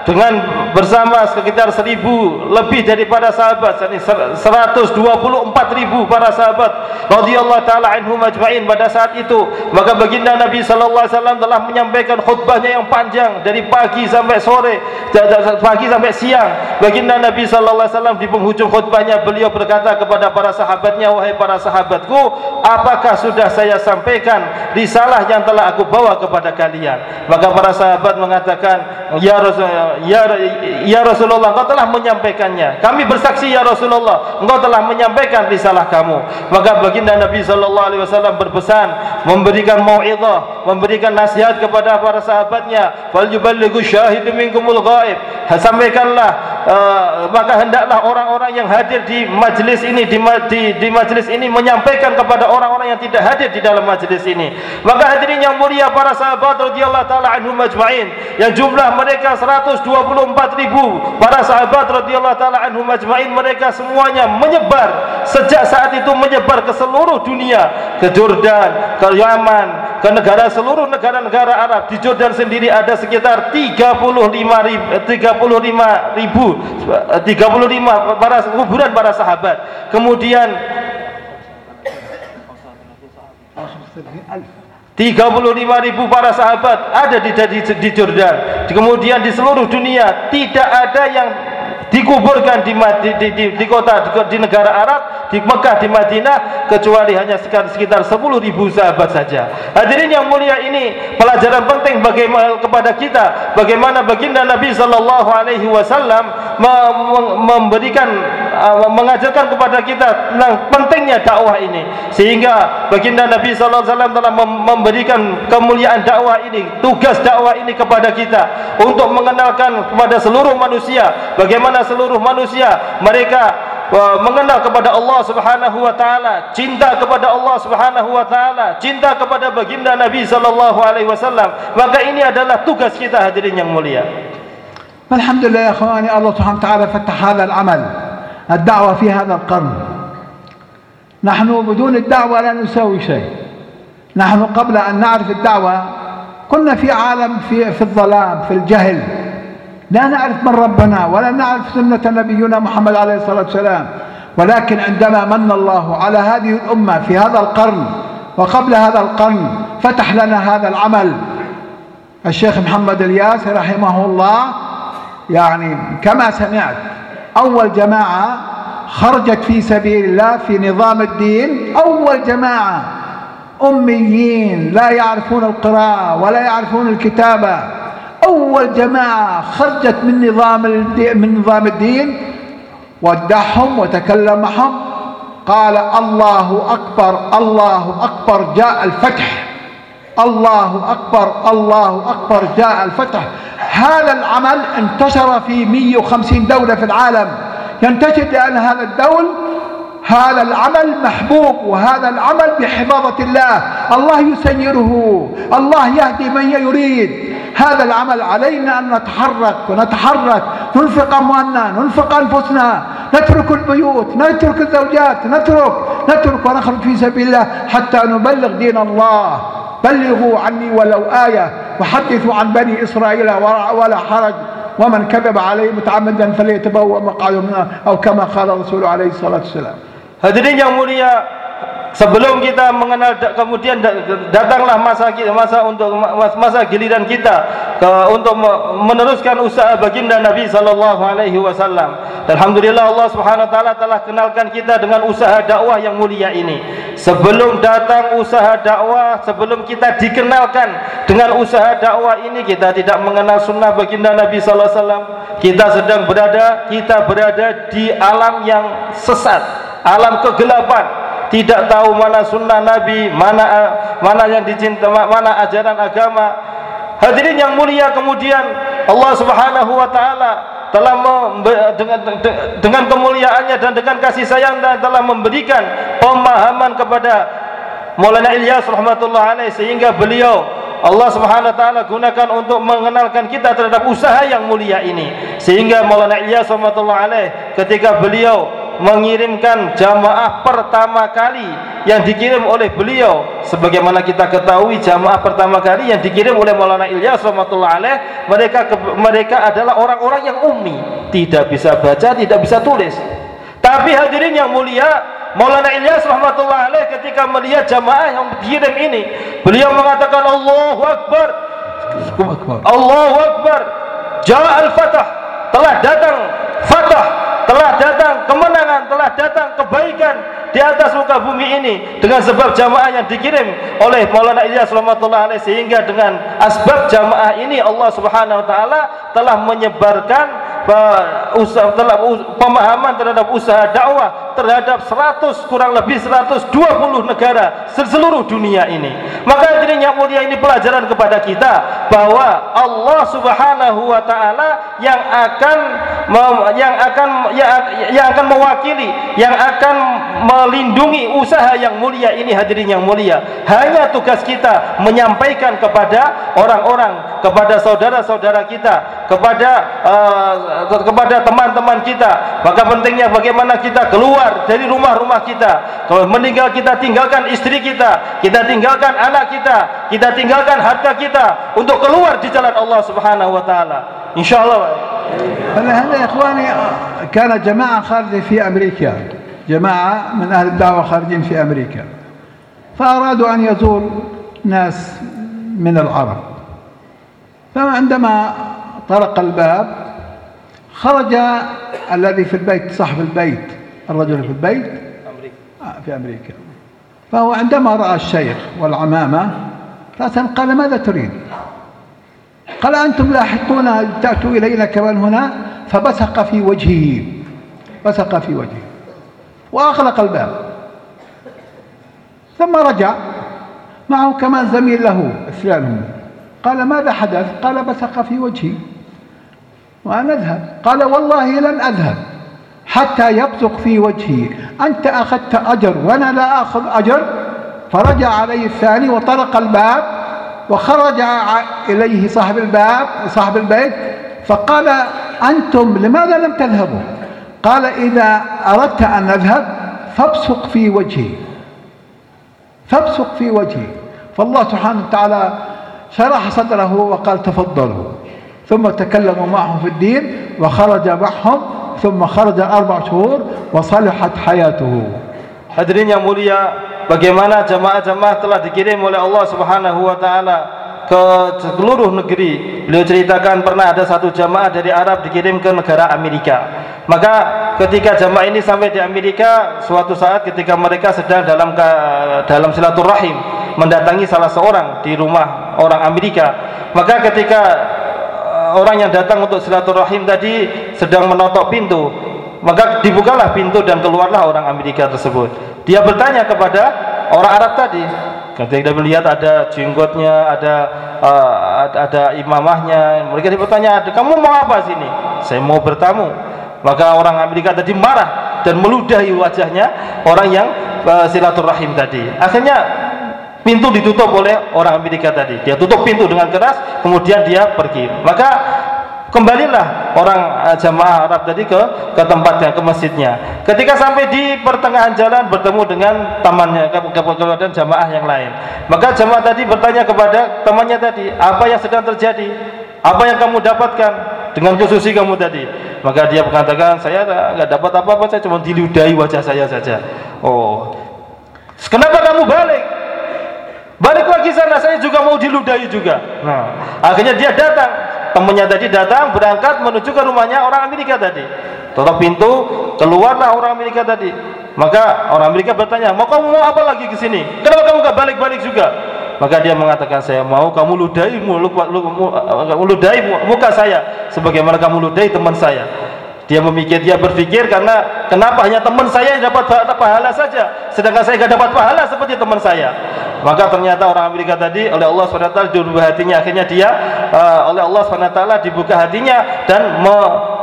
[SPEAKER 2] dengan bersama sekitar seribu lebih daripada sahabat 124 ribu para sahabat radhiyallahu taala anhum ajma'in pada saat itu. Maka baginda Nabi sallallahu alaihi wasallam telah menyampaikan khutbahnya yang panjang dari pagi sampai sore pagi sampai siang. Baginda Nabi sallallahu alaihi wasallam di penghujung khutbahnya beliau berkata kepada para sahabatnya wahai para sahabatku apakah sudah saya sampaikan risalah yang telah aku bawa kepada kalian? Maka para sahabat mengatakan ya Rasulullah ya ya Rasulullah engkau telah menyampaikannya. Kami bersaksi ya Rasulullah engkau telah menyampaikan risalah kamu. Maka baginda Nabi sallallahu alaihi wasallam berpesan memberikan mau'izah memberikan nasihat kepada para sahabatnya. Fal yuballighu syahidu minkumul ghaib. Sampaikanlah uh, maka hendaklah orang-orang yang hadir di majlis ini di, di, di majlis ini menyampaikan kepada orang-orang yang tidak hadir di dalam majlis ini. Maka hadirin yang mulia para sahabat radhiyallahu taala anhum majma'in yang jumlah mereka 124 ribu para sahabat radhiyallahu taala anhum majma'in mereka semuanya menyebar. Sejak saat itu menyebar ke seluruh dunia. Ke Jordan ke Yaman ke negara seluruh negara-negara Arab di Jordan sendiri ada sekitar 35 ribu 35 ribu 35 para kuburan para sahabat. Kemudian 35 ribu para sahabat ada di, di, di Jordan. Kemudian di seluruh dunia tidak ada yang dikuburkan di, di, di, di, di kota di, di negara Arab di Mekah di Madinah kecuali hanya sekitar sekitar 10 ribu sahabat saja. Hadirin yang mulia ini pelajaran penting bagaimana kepada kita. Bagaimana baginda Nabi Sallallahu Alaihi Wasallam memberikan uh, mengajarkan kepada kita tentang pentingnya dakwah ini. Sehingga baginda Nabi Sallallahu Alaihi Wasallam telah memberikan kemuliaan dakwah ini tugas dakwah ini kepada kita. Untuk mengenalkan kepada seluruh manusia. Bagaimana seluruh manusia? Mereka mengenal kepada Allah Subhanahu wa taala, cinta kepada Allah Subhanahu wa taala, cinta kepada baginda Nabi sallallahu alaihi wasallam. Maka ini adalah tugas kita hadirin yang mulia.
[SPEAKER 1] الحمد لله يا اخواني الله سبحانه وتعالى فتح هذا العمل الدعوه في هذا القرن نحن بدون الدعوه لا نساوي شيء نحن قبل أن نعرف الدعوة كنا في عالم في, في الظلام في الجهل لا نعرف من ربنا ولا نعرف سنة نبينا محمد عليه الصلاة والسلام. ولكن عندما من الله على هذه الأمة في هذا القرن وقبل هذا القرن فتح لنا هذا العمل. الشيخ محمد الياس رحمه الله يعني كما سمعت أول جماعة خرجت في سبيل الله في نظام الدين. أول جماعة أميين لا يعرفون القراءة ولا يعرفون الكتابة. أول جماعة خرجت من نظام من نظام الدين ودعهم وتكلم معهم قال الله أكبر الله أكبر جاء الفتح. الله أكبر الله أكبر جاء الفتح. هذا العمل انتشر في 150 دولة في العالم. ينتشر لأن هذا الدول هذا العمل محبوب وهذا العمل بحفاظة الله. الله يسيره. الله يهدي من يريد. هذا العمل علينا أن نتحرك ونتحرك. ننفق أموالنا ننفق أنفسنا. نترك البيوت نترك الزوجات نترك نترك ونخرج في سبيل الله حتى نبلغ دين الله. بلغوا عني ولو آية وحدثوا عن بني إسرائيل ولا حرج. ومن كذب عليه متعمدا فليتبوأ مقعده منه أو كما قال الرسول عليه الصلاة والسلام.
[SPEAKER 2] Hadirin yang mulia, sebelum kita mengenal kemudian datanglah masa masa untuk masa giliran kita ke, untuk meneruskan usaha baginda Nabi sallallahu alaihi wasallam. Alhamdulillah Allah Subhanahu wa taala telah kenalkan kita dengan usaha dakwah yang mulia ini. Sebelum datang usaha dakwah, sebelum kita dikenalkan dengan usaha dakwah ini kita tidak mengenal sunnah baginda Nabi sallallahu alaihi wasallam. Kita sedang berada, kita berada di alam yang sesat alam kegelapan. Tidak tahu mana sunnah Nabi mana mana yang dicinta mana ajaran agama. Hadirin yang mulia kemudian Allah subhanahu wa ta'ala telah dengan, dengan kemuliaannya dan dengan kasih sayang dan telah memberikan pemahaman kepada Maulana Ilyas rahmatullah alaih sehingga beliau Allah Subhanahu wa taala gunakan untuk mengenalkan kita terhadap usaha yang mulia ini. Sehingga Maulana Ilyas rahmatullah alaih ketika beliau mengirimkan jamaah pertama kali yang dikirim oleh beliau. Sebagaimana kita ketahui jamaah pertama kali yang dikirim oleh Maulana Ilyas rahmatullah alaih mereka mereka adalah orang-orang yang ummi. Tidak bisa baca tidak bisa tulis. Tapi hadirin yang mulia Maulana Ilyas rahmatullah alaih ketika melihat jamaah yang dikirim ini beliau mengatakan Allahu Akbar. Allahu Akbar. Ja'a al-Fatah. Telah datang Fatah telah datang kemenangan, telah datang kebaikan di atas muka bumi ini dengan sebab jamaah yang dikirim oleh Maulana Ilyas rahmatullah alaih sehingga dengan asbab jamaah ini Allah Subhanahu wa taala telah menyebarkan usaha telah pemahaman terhadap usaha dakwah terhadap 100 kurang lebih 120 negara seluruh dunia ini. Maka hadirin yang mulia ini pelajaran kepada kita bahwa Allah Subhanahu wa taala yang akan yang akan yang akan mewakili, yang akan melindungi usaha yang mulia ini hadirin yang mulia. Hanya tugas kita menyampaikan kepada orang-orang, kepada saudara-saudara kita, kepada uh, kepada teman-teman kita. Maka pentingnya bagaimana kita keluar dari rumah-rumah kita. Kalau meninggal kita tinggalkan istri kita, kita tinggalkan anak kita, kita tinggalkan harta kita untuk keluar di jalan Allah Subhanahu wa taala. Insyaallah.
[SPEAKER 1] هذا يا اخواني كان جماعة خارجه في أمريكا جماعة من أهل الدعوه خارجين في أمريكا فارادوا ان يزور ناس من العرب فعندما طرق الباب خرج الذي في البيت صاحب البيت الرجل في البيت؟ أمريكا. في أمريكا. فهو عندما رأى الشيخ والعمامة رأسا قال ماذا تريد؟ قال أنتم لاحقون تأتوا إلينا كمان هنا. فبصق في وجهه بصق في وجهه وأغلق الباب. ثم رجع معه كمان زميل له اثنان قال ماذا حدث؟ قال بصق في وجهي. وأنا أذهب. قال والله لن أذهب. حتى يبصق في وجهي. أنت أخذت أجر وأنا لا أخذ أجر. فرجع عليه الثاني وطرق الباب وخرج إليه صاحب الباب صاحب البيت. فقال أنتم لماذا لم تذهبوا؟ قال إذا أردت أن نذهب فابصق في وجهي. فابصق في وجهي. فالله سبحانه وتعالى شرح صدره وقال تفضلوا. ثم تكلموا معهم في الدين وخرج معهم ثم خرج أربع شهور وصلحت حياته
[SPEAKER 2] Hadirin yang mulia, bagaimana jamaah-jamaah telah dikirim oleh Allah Subhanahu wa taala ke seluruh negeri. Beliau ceritakan pernah ada satu jamaah dari Arab dikirim ke negara Amerika. Maka ketika jamaah ini sampai di Amerika, suatu saat ketika mereka sedang dalam dalam silaturahim mendatangi salah seorang di rumah orang Amerika, maka ketika eh, orang yang datang untuk silaturahim tadi sedang menotok pintu, maka dibukalah pintu dan keluarlah orang Amerika tersebut. Dia bertanya kepada orang Arab tadi, ketika melihat ada jenggotnya, ada uh, ada imamahnya, mereka bertanya, "Kamu mau apa sini?" "Saya mau bertamu." Maka orang Amerika tadi marah dan meludahi wajahnya orang yang uh, silaturahim tadi. Akhirnya pintu ditutup oleh orang Amerika tadi. Dia tutup pintu dengan keras, kemudian dia pergi. Maka kembalilah orang uh, jamaah Arab tadi ke ke tempatnya ke masjidnya. Ketika sampai di pertengahan jalan bertemu dengan temannya ke, ke, ke jamaah yang lain. Maka jamaah tadi bertanya kepada temannya tadi apa yang sedang terjadi? Apa yang kamu dapatkan dengan khususi kamu tadi? Maka dia mengatakan saya nggak dapat apa-apa saya cuma diludahi wajah saya saja. Oh. Kenapa kamu balik balik lagi sana saya juga mau diludahi juga. Nah. Akhirnya dia datang. Temannya tadi datang berangkat menuju ke rumahnya orang Amerika tadi. Tutup pintu keluarlah orang Amerika tadi. Maka orang Amerika bertanya mau kamu mau apa lagi ke sini? Kenapa kamu gak balik-balik juga? Maka dia mengatakan saya mau kamu ludahi ludahi muka saya sebagaimana kamu ludahi teman saya. Dia memikir, dia berpikir karena kenapa hanya teman saya yang dapat pahala saja, sedangkan saya tidak dapat pahala seperti teman saya. Maka ternyata orang Amerika tadi oleh Allah SWT diubah hatinya, akhirnya dia uh, oleh Allah SWT dibuka hatinya dan me,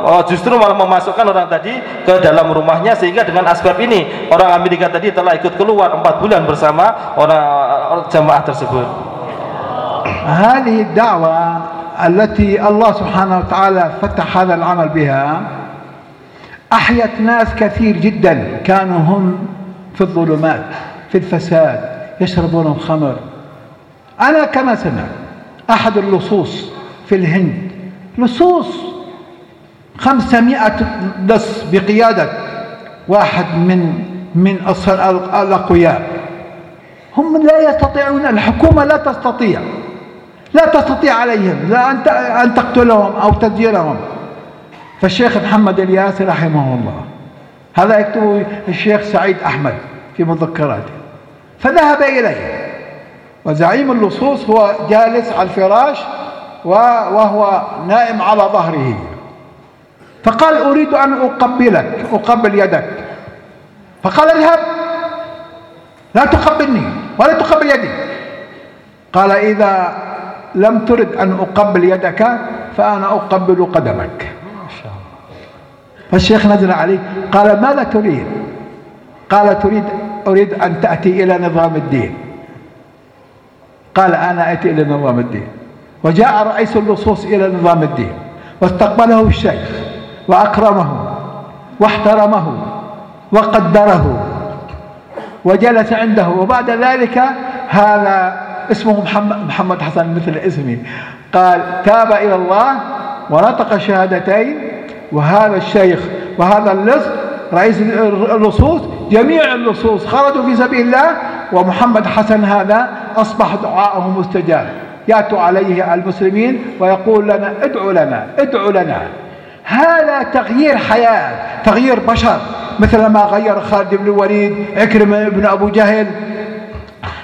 [SPEAKER 2] uh, justru malah memasukkan orang tadi ke dalam rumahnya sehingga dengan asbab ini orang Amerika tadi telah ikut keluar empat bulan bersama orang uh, jamaah tersebut.
[SPEAKER 1] هذه الدعوة التي الله سبحانه وتعالى فتح هذا العمل بها أحيت ناس كثير جدا كانوا هم في الظلمات في الفساد يشربون الخمر. أنا كما سمع أحد اللصوص في الهند. لصوص خمسمائة لص بقيادة واحد من من الأقوياء. هم لا يستطيعون الحكومة لا تستطيع لا تستطيع عليهم. لا أن تقتلهم أو تديرهم فالشيخ محمد الياس رحمه الله هذا يكتبه الشيخ سعيد أحمد في مذكراته. فذهب إليه. وزعيم اللصوص هو جالس على الفراش وهو نائم على ظهره. فقال أريد أن أقبلك أقبل يدك. فقال اذهب. لا تقبلني ولا تقبل يدي. قال إذا لم ترد أن أقبل يدك فأنا أقبل قدمك. فالشيخ نزل عليه. قال ماذا تريد؟ قال تريد أريد أن تأتي إلى نظام الدين. قال أنا أتي إلى نظام الدين. وجاء رئيس اللصوص إلى نظام الدين. واستقبله الشيخ وأكرمه واحترمه وقدره وجلس عنده. وبعد ذلك هذا اسمه محمد, محمد حسن مثل اسمي. قال تاب إلى الله ونطق الشهادتين وهذا الشيخ وهذا اللص رئيس اللصوص جميع اللصوص خرجوا في سبيل الله ومحمد حسن هذا أصبح دعاءه مستجاب. يأتوا عليه المسلمين ويقول لنا ادعوا لنا ادعوا لنا. هذا تغيير حياة تغيير بشر. مثل ما غير خالد بن الوليد عكرمة بن أبو جهل.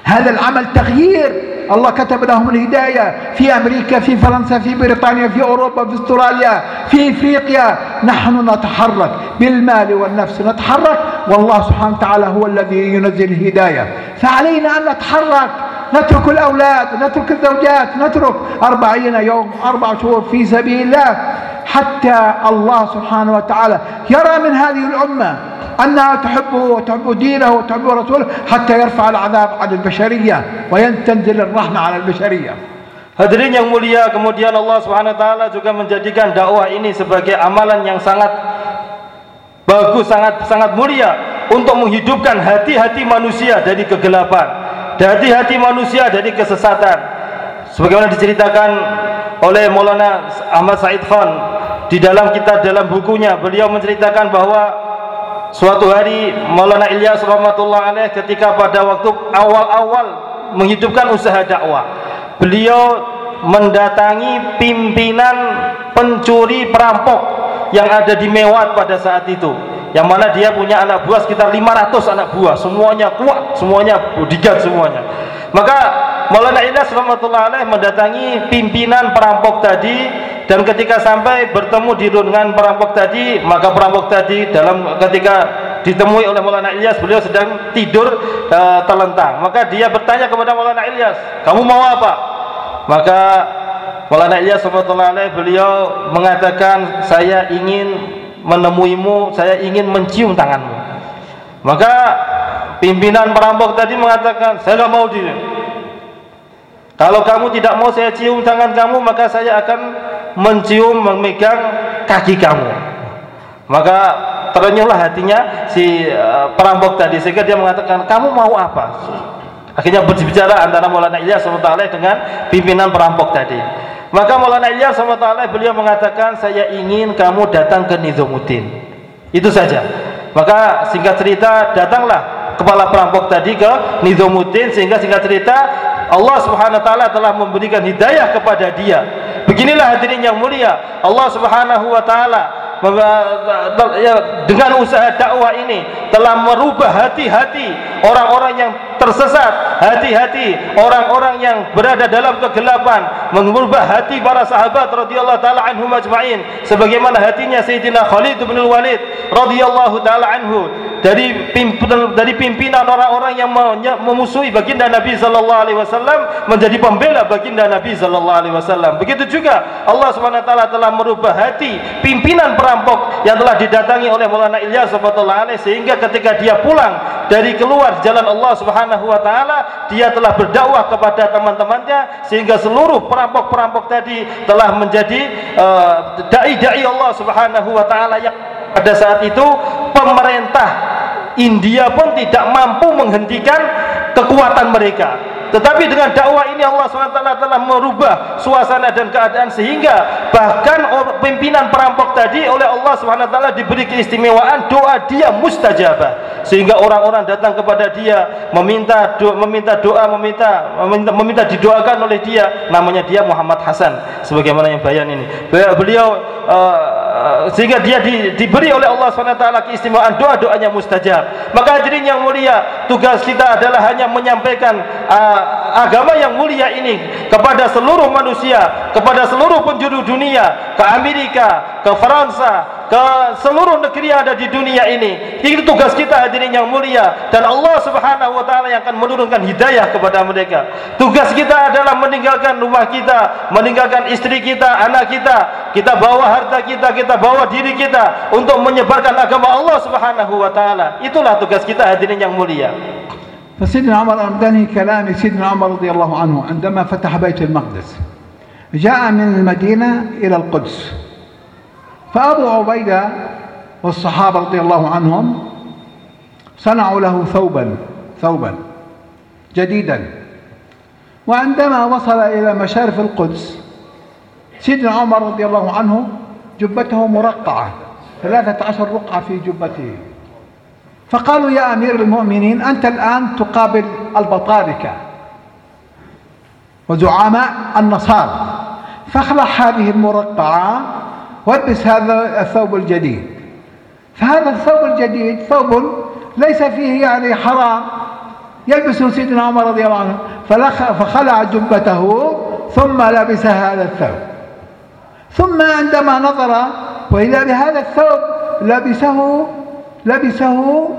[SPEAKER 1] هذا العمل تغيير الله كتب لهم الهداية في أمريكا في فرنسا في بريطانيا في أوروبا في أستراليا في إفريقيا. نحن نتحرك بالمال والنفس نتحرك. والله سبحانه وتعالى هو الذي ينزل الهداية. فعلينا أن نتحرك. نترك الأولاد نترك الزوجات نترك أربعين يوم أربع شهور في سبيل الله. حتى الله سبحانه وتعالى يرى من هذه الأمة أنها تحبه وتحب دينه وتحب رسوله حتى يرفع العذاب عن البشرية وينتنزل الرحمة على البشرية
[SPEAKER 2] Hadirin yang mulia, kemudian Allah Subhanahu wa taala juga menjadikan dakwah ini sebagai amalan yang sangat bagus, sangat sangat mulia untuk menghidupkan hati-hati manusia dari kegelapan hati-hati manusia dari kesesatan. Sebagaimana diceritakan oleh Maulana Ahmad Said Khan di dalam kita dalam bukunya beliau menceritakan bahwa suatu hari Maulana Ilyas rahmatullah alaih ketika pada waktu awal-awal menghidupkan usaha dakwah beliau mendatangi pimpinan pencuri perampok yang ada di Mewat pada saat itu. Yang mana dia punya anak buah sekitar 500 anak buah. Semuanya kuat semuanya bodyguard semuanya. Maka Maulana Ilyas rahmatullah alaih mendatangi pimpinan perampok tadi dan ketika sampai bertemu di dengan perampok tadi maka perampok tadi dalam ketika ditemui oleh Maulana Ilyas beliau sedang tidur uh, terlentang. Maka dia bertanya kepada Maulana Ilyas kamu mau apa? Maka Maulana Ilyas alaih beliau mengatakan saya ingin menemuimu saya ingin mencium tanganmu. Maka pimpinan perampok tadi mengatakan saya tidak mau dia kalau kamu tidak mau saya cium tangan kamu maka saya akan mencium memegang kaki kamu. Maka terenyuhlah hatinya si uh, perampok tadi sehingga dia mengatakan kamu mau apa? Akhirnya berbicara antara Maulana Ilyas SWT dengan pimpinan perampok tadi. Maka Maulana Ilyas SWT beliau mengatakan saya ingin kamu datang ke Nizamuddin itu saja. Maka singkat cerita datanglah kepala perampok tadi ke Nizamuddin sehingga singkat cerita Allah Subhanahu wa taala telah memberikan hidayah kepada dia Beginilah hadirin yang mulia, Allah Subhanahu wa taala ya, dengan usaha dakwah ini telah merubah hati-hati orang-orang yang tersesat, hati-hati orang-orang yang berada dalam kegelapan, mengubah hati para sahabat radhiyallahu taala anhum ajma'in sebagaimana hatinya Sayyidina Khalid bin Walid radhiyallahu taala anhu dari pimpinan dari pimpinan orang-orang yang memusuhi baginda Nabi sallallahu alaihi wasallam menjadi pembela baginda Nabi sallallahu alaihi wasallam. Begitu juga Allah Subhanahu wa taala telah merubah hati pimpinan perampok yang telah didatangi oleh Maulana Ilyas alaihi sehingga ketika dia pulang dari keluar jalan Allah Subhanahu wa taala dia telah berdakwah kepada teman-temannya sehingga seluruh perampok-perampok tadi telah menjadi uh, dai-dai Allah Subhanahu wa taala yang pada saat itu pemerintah India pun tidak mampu menghentikan kekuatan mereka tetapi dengan dakwah ini Allah SWT telah merubah suasana dan keadaan sehingga bahkan pimpinan perampok tadi oleh Allah SWT diberi keistimewaan doa dia mustajabah. Sehingga orang-orang datang kepada dia meminta doa, meminta doa meminta meminta, meminta didoakan oleh dia. Namanya dia Muhammad Hasan. Sebagaimana yang bayan ini. Beliau uh, sehingga dia di, diberi oleh Allah SWT keistimewaan doa-doanya mustajab. Maka hadirin yang mulia tugas kita adalah hanya menyampaikan uh, agama yang mulia ini kepada seluruh manusia, kepada seluruh penjuru dunia, ke Amerika, ke Fransa, ke seluruh negeri yang ada di dunia ini. Itu tugas kita hadirin yang mulia dan Allah Subhanahu wa taala yang akan menurunkan hidayah kepada mereka. Tugas kita adalah meninggalkan rumah kita, meninggalkan istri kita, anak kita. Kita bawa harta kita, kita bawa diri kita untuk menyebarkan agama Allah Subhanahu wa taala. Itulah tugas kita hadirin yang mulia.
[SPEAKER 1] فسيدنا عمر أمدني كلام سيدنا عمر رضي الله عنه عندما فتح بيت المقدس. جاء من المدينة إلى القدس. فأبو عبيدة والصحابة رضي الله عنهم صنعوا له ثوبا ثوبا جديدا. وعندما وصل إلى مشارف القدس سيدنا عمر رضي الله عنه جبته مرقعة ثلاثة عشر رقعة في جبته. فقالوا يا أمير المؤمنين أنت الآن تقابل البطاركة وزعماء النصارى. فاخلع هذه المرقعة والبس هذا الثوب الجديد. فهذا الثوب الجديد ثوب ليس فيه يعني حرام. يلبسه سيدنا عمر رضي الله عنه. فخلع جبته ثم لبس هذا الثوب. ثم عندما نظر وإذا بهذا الثوب لبسه لبسه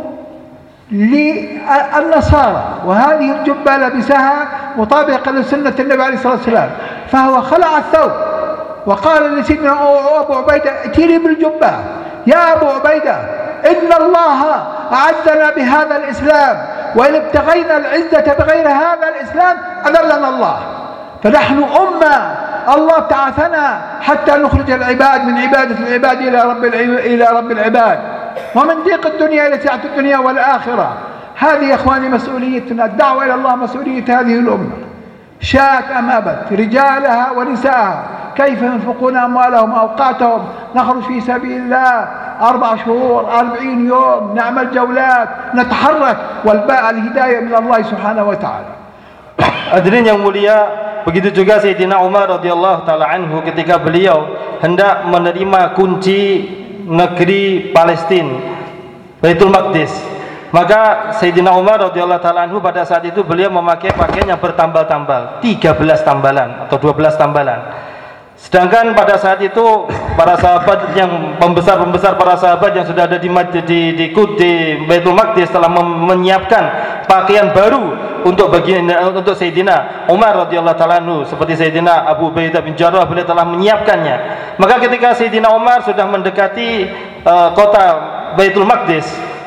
[SPEAKER 1] للنصارى وهذه الجبة لبسها مطابقة لسنة النبي عليه الصلاة والسلام. فهو خلع الثوب وقال لسيدنا أبو عبيدة ائتيني بالجبة. يا أبو عبيدة إن الله أعزنا بهذا الإسلام وإن ابتغينا العزة بغير هذا الإسلام أذلنا الله. فنحن أمة الله ابتعثنا حتى نخرج العباد من عبادة العباد إلى رب إلى رب العباد. ومن ضيق الدنيا إلى سعة الدنيا والآخرة. هذه يا إخواني مسؤوليتنا الدعوة إلى الله مسؤولية هذه الأمة. شاءت أم أبت؟ رجالها ونساءها. كيف ينفقون أموالهم أوقاتهم نخرج في سبيل الله أربع شهور أربعين يوم نعمل جولات نتحرك. والباء الهداية من الله سبحانه وتعالى.
[SPEAKER 2] Hadirin yang mulia, begitu juga Sayyidina Umar radhiyallahu taala anhu ketika beliau hendak menerima kunci negeri Palestina, Baitul Maqdis. Maka Sayyidina Umar radhiyallahu taala anhu pada saat itu beliau memakai pakaian yang bertambal-tambal, 13 tambalan atau 12 tambalan. Sedangkan pada saat itu para sahabat yang pembesar-pembesar para sahabat yang sudah ada di di di, di Baitul Maqdis telah menyiapkan pakaian baru untuk bagian untuk Sayyidina Umar radhiyallahu taala seperti Sayyidina Abu Ubaidah bin Jarrah beliau telah menyiapkannya. Maka ketika Sayyidina Umar sudah mendekati uh, kota Baitul Maqdis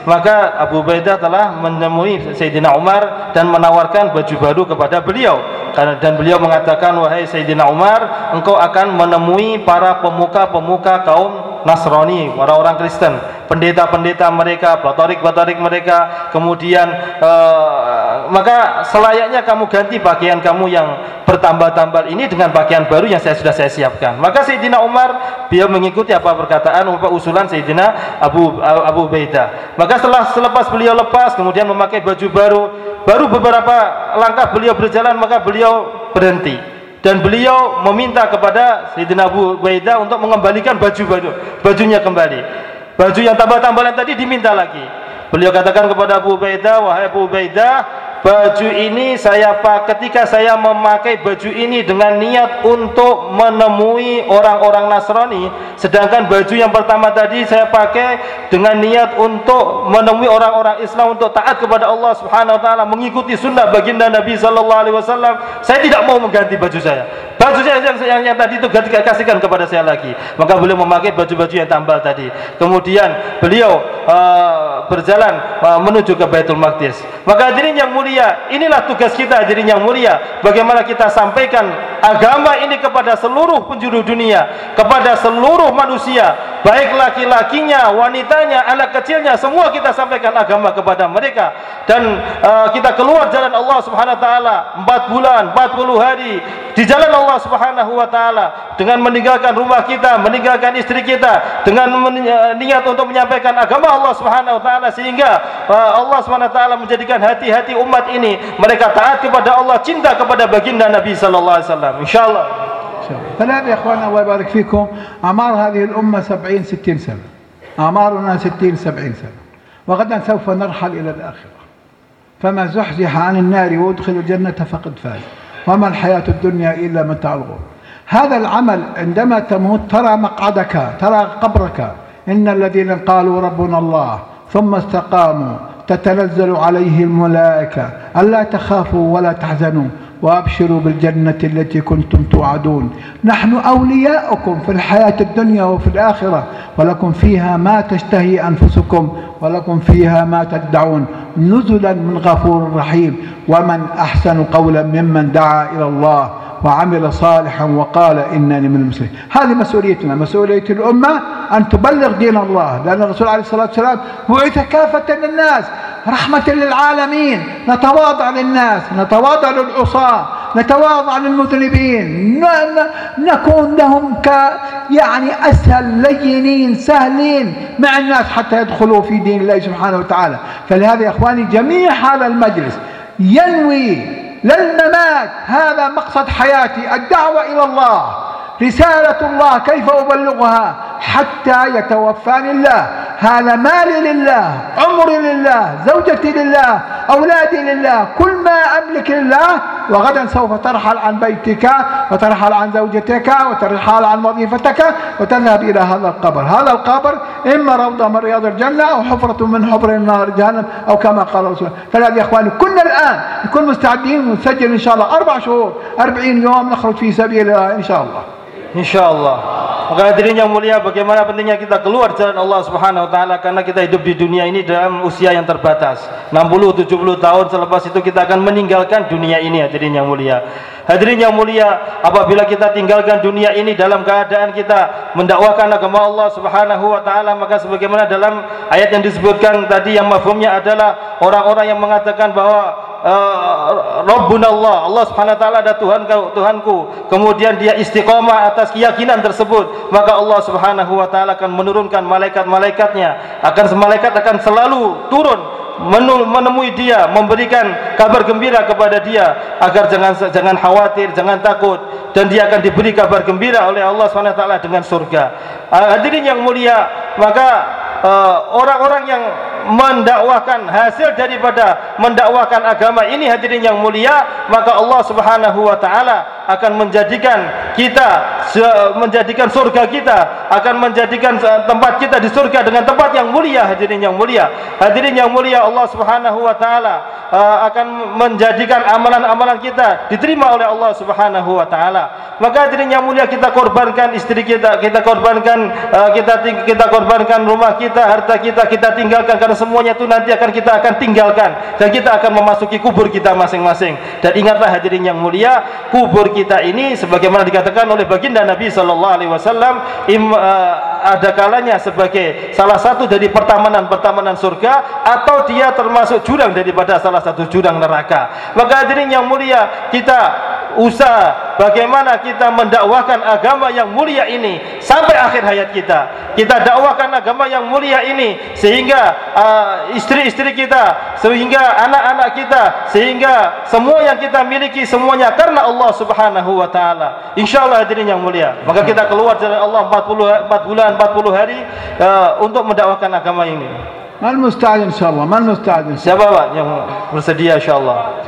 [SPEAKER 2] maka Abu Ubaidah telah menemui Sayyidina Umar dan menawarkan baju baru kepada beliau. Dan beliau mengatakan wahai Sayyidina Umar engkau akan menemui para pemuka-pemuka kaum Nasrani orang-orang Kristen pendeta-pendeta mereka batorik-batorik mereka kemudian uh, maka selayaknya kamu ganti pakaian kamu yang bertambah-tambah ini dengan pakaian baru yang saya sudah saya siapkan. Maka Sayyidina Umar beliau mengikuti apa perkataan apa usulan Sayyidina Abu Abu Ubaidah. Maka setelah selepas beliau lepas kemudian memakai baju baru baru beberapa langkah beliau berjalan maka beliau berhenti. Dan beliau meminta kepada Sayyidina Abu Ubaidah untuk mengembalikan baju baju bajunya kembali baju yang tambah-tambahan tadi diminta lagi. Beliau katakan kepada Abu Ubaidah wahai Abu Ubaidah baju ini saya ketika saya memakai baju ini dengan niat untuk menemui orang-orang Nasrani sedangkan baju yang pertama tadi saya pakai dengan niat untuk menemui orang-orang Islam untuk taat kepada Allah Subhanahu wa taala mengikuti sunnah baginda Nabi sallallahu alaihi wasallam saya tidak mau mengganti baju saya. Baju saya yang, yang, yang tadi itu ganti kasihkan kepada saya lagi. Maka beliau memakai baju-baju yang tambal tadi. Kemudian beliau uh, berjalan uh, menuju ke Baitul Maqdis. Maka hadirin yang mulia mulia, inilah tugas kita hadirin yang mulia. Bagaimana kita sampaikan agama ini kepada seluruh penjuru dunia, kepada seluruh manusia, baik laki-lakinya, wanitanya, anak kecilnya, semua kita sampaikan agama kepada mereka. Dan uh, kita keluar jalan Allah Subhanahu wa taala 4 bulan, 40 hari di jalan Allah Subhanahu wa taala dengan meninggalkan rumah kita, meninggalkan istri kita dengan uh, niat untuk menyampaikan agama Allah Subhanahu wa taala sehingga uh, Allah Subhanahu wa taala menjadikan hati-hati umat umat ini mereka taat kepada Allah cinta kepada baginda Nabi sallallahu alaihi wasallam insyaallah
[SPEAKER 1] فالآن يا اخوان الله يبارك فيكم اعمار هذه الامه 70 60 سنه اعمارنا 60 70 سنه وغدا سوف نرحل الى الاخره فما زحزح عن النار وادخل الجنه فقد فاز وما الحياة الدنيا إلا متاع الغرور. هذا العمل عندما تموت ترى مقعدك ترى قبرك. إن الذين قالوا ربنا الله ثم استقاموا تتنزل عليه الملائكة ألا تخافوا ولا تحزنوا. وأبشروا بالجنة التي كنتم توعدون. نحن أولياؤكم في الحياة الدنيا وفي الآخرة ولكم فيها ما تشتهي أنفسكم ولكم فيها ما تدعون. نزلا من غفور رحيم. ومن أحسن قولا ممن دعا إلى الله وعمل صالحا وقال إنني من المسلمين. هذه مسؤوليتنا مسؤولية الأمة أن تبلغ دين الله. لأن الرسول عليه الصلاة والسلام بعث كافة للناس. رحمة للعالمين نتواضع للناس نتواضع للعصاة نتواضع للمذنبين نكون لهم ك يعني أسهل لينين سهلين مع الناس حتى يدخلوا في دين الله سبحانه وتعالى. فلهذا يا إخواني جميع هذا المجلس ينوي للممات هذا مقصد حياتي الدعوة إلى الله. رسالة الله كيف أبلغها حتى يتوفاني الله؟ هذا مالي لله عمري لله زوجتي لله أولادي لله كل ما أملك لله. وغدا سوف ترحل عن بيتك وترحل عن زوجتك وترحل عن وظيفتك وتذهب إلى هذا القبر. هذا القبر إما روضة من رياض الجنة أو حفرة من حفر النار جهنم أو كما قال الرسول فلهذا يا إخواني كنا الآن نكون مستعدين ونسجل إن شاء الله أربع شهور أربعين يوم نخرج في سبيل الله إن شاء الله.
[SPEAKER 2] InsyaAllah. Maka hadirin yang mulia bagaimana pentingnya kita keluar jalan Allah subhanahu wa ta'ala Karena kita hidup di dunia ini dalam usia yang terbatas. 60-70 tahun selepas itu kita akan meninggalkan dunia ini hadirin yang mulia. Hadirin yang mulia, apabila kita tinggalkan dunia ini dalam keadaan kita mendakwakan agama Allah Subhanahu wa taala, maka sebagaimana dalam ayat yang disebutkan tadi yang mafhumnya adalah orang-orang yang mengatakan bahwa uh, Rabbuna Allah, Allah Subhanahu wa taala ada Tuhan Tuhanku. Kemudian dia istiqomah atas keyakinan tersebut, maka Allah Subhanahu wa taala akan menurunkan malaikat-malaikatnya. Akan malaikat akan selalu turun menemui dia, memberikan kabar gembira kepada dia agar jangan jangan khawatir, jangan takut dan dia akan diberi kabar gembira oleh Allah SWT dengan surga. Uh, hadirin yang mulia, maka uh, orang-orang uh, yang mendakwahkan hasil daripada mendakwahkan agama ini hadirin yang mulia maka Allah Subhanahu wa taala akan menjadikan kita menjadikan surga kita akan menjadikan tempat kita di surga dengan tempat yang mulia hadirin yang mulia. Hadirin yang mulia Allah Subhanahu wa taala uh, akan menjadikan amalan-amalan kita diterima oleh Allah Subhanahu wa taala. Maka hadirin yang mulia kita korbankan istri kita kita korbankan uh, kita kita korbankan rumah kita harta kita kita tinggalkan karena semuanya itu nanti akan kita akan tinggalkan dan kita akan memasuki kubur kita masing-masing. Dan ingatlah hadirin yang mulia, kubur kita ini sebagaimana dikatakan oleh baginda Nabi sallallahu alaihi wasallam uh, ada kalanya sebagai salah satu dari pertamanan-pertamanan surga atau dia termasuk jurang daripada salah satu jurang neraka. Maka hadirin yang mulia, kita usaha bagaimana kita mendakwahkan agama yang mulia ini sampai akhir hayat kita. Kita dakwahkan agama yang mulia ini sehingga uh, istri-istri kita, sehingga anak-anak kita, sehingga semua yang kita miliki semuanya karena Allah Subhanahu wa taala. Insyaallah hadirin yang mulia. Maka kita keluar dari Allah 40 4 bulan 40 hari uh, untuk mendakwahkan agama ini.
[SPEAKER 1] Mal musta'ad insyaallah, mal musta'ad.
[SPEAKER 2] Siapa Pak yang bersedia insyaallah?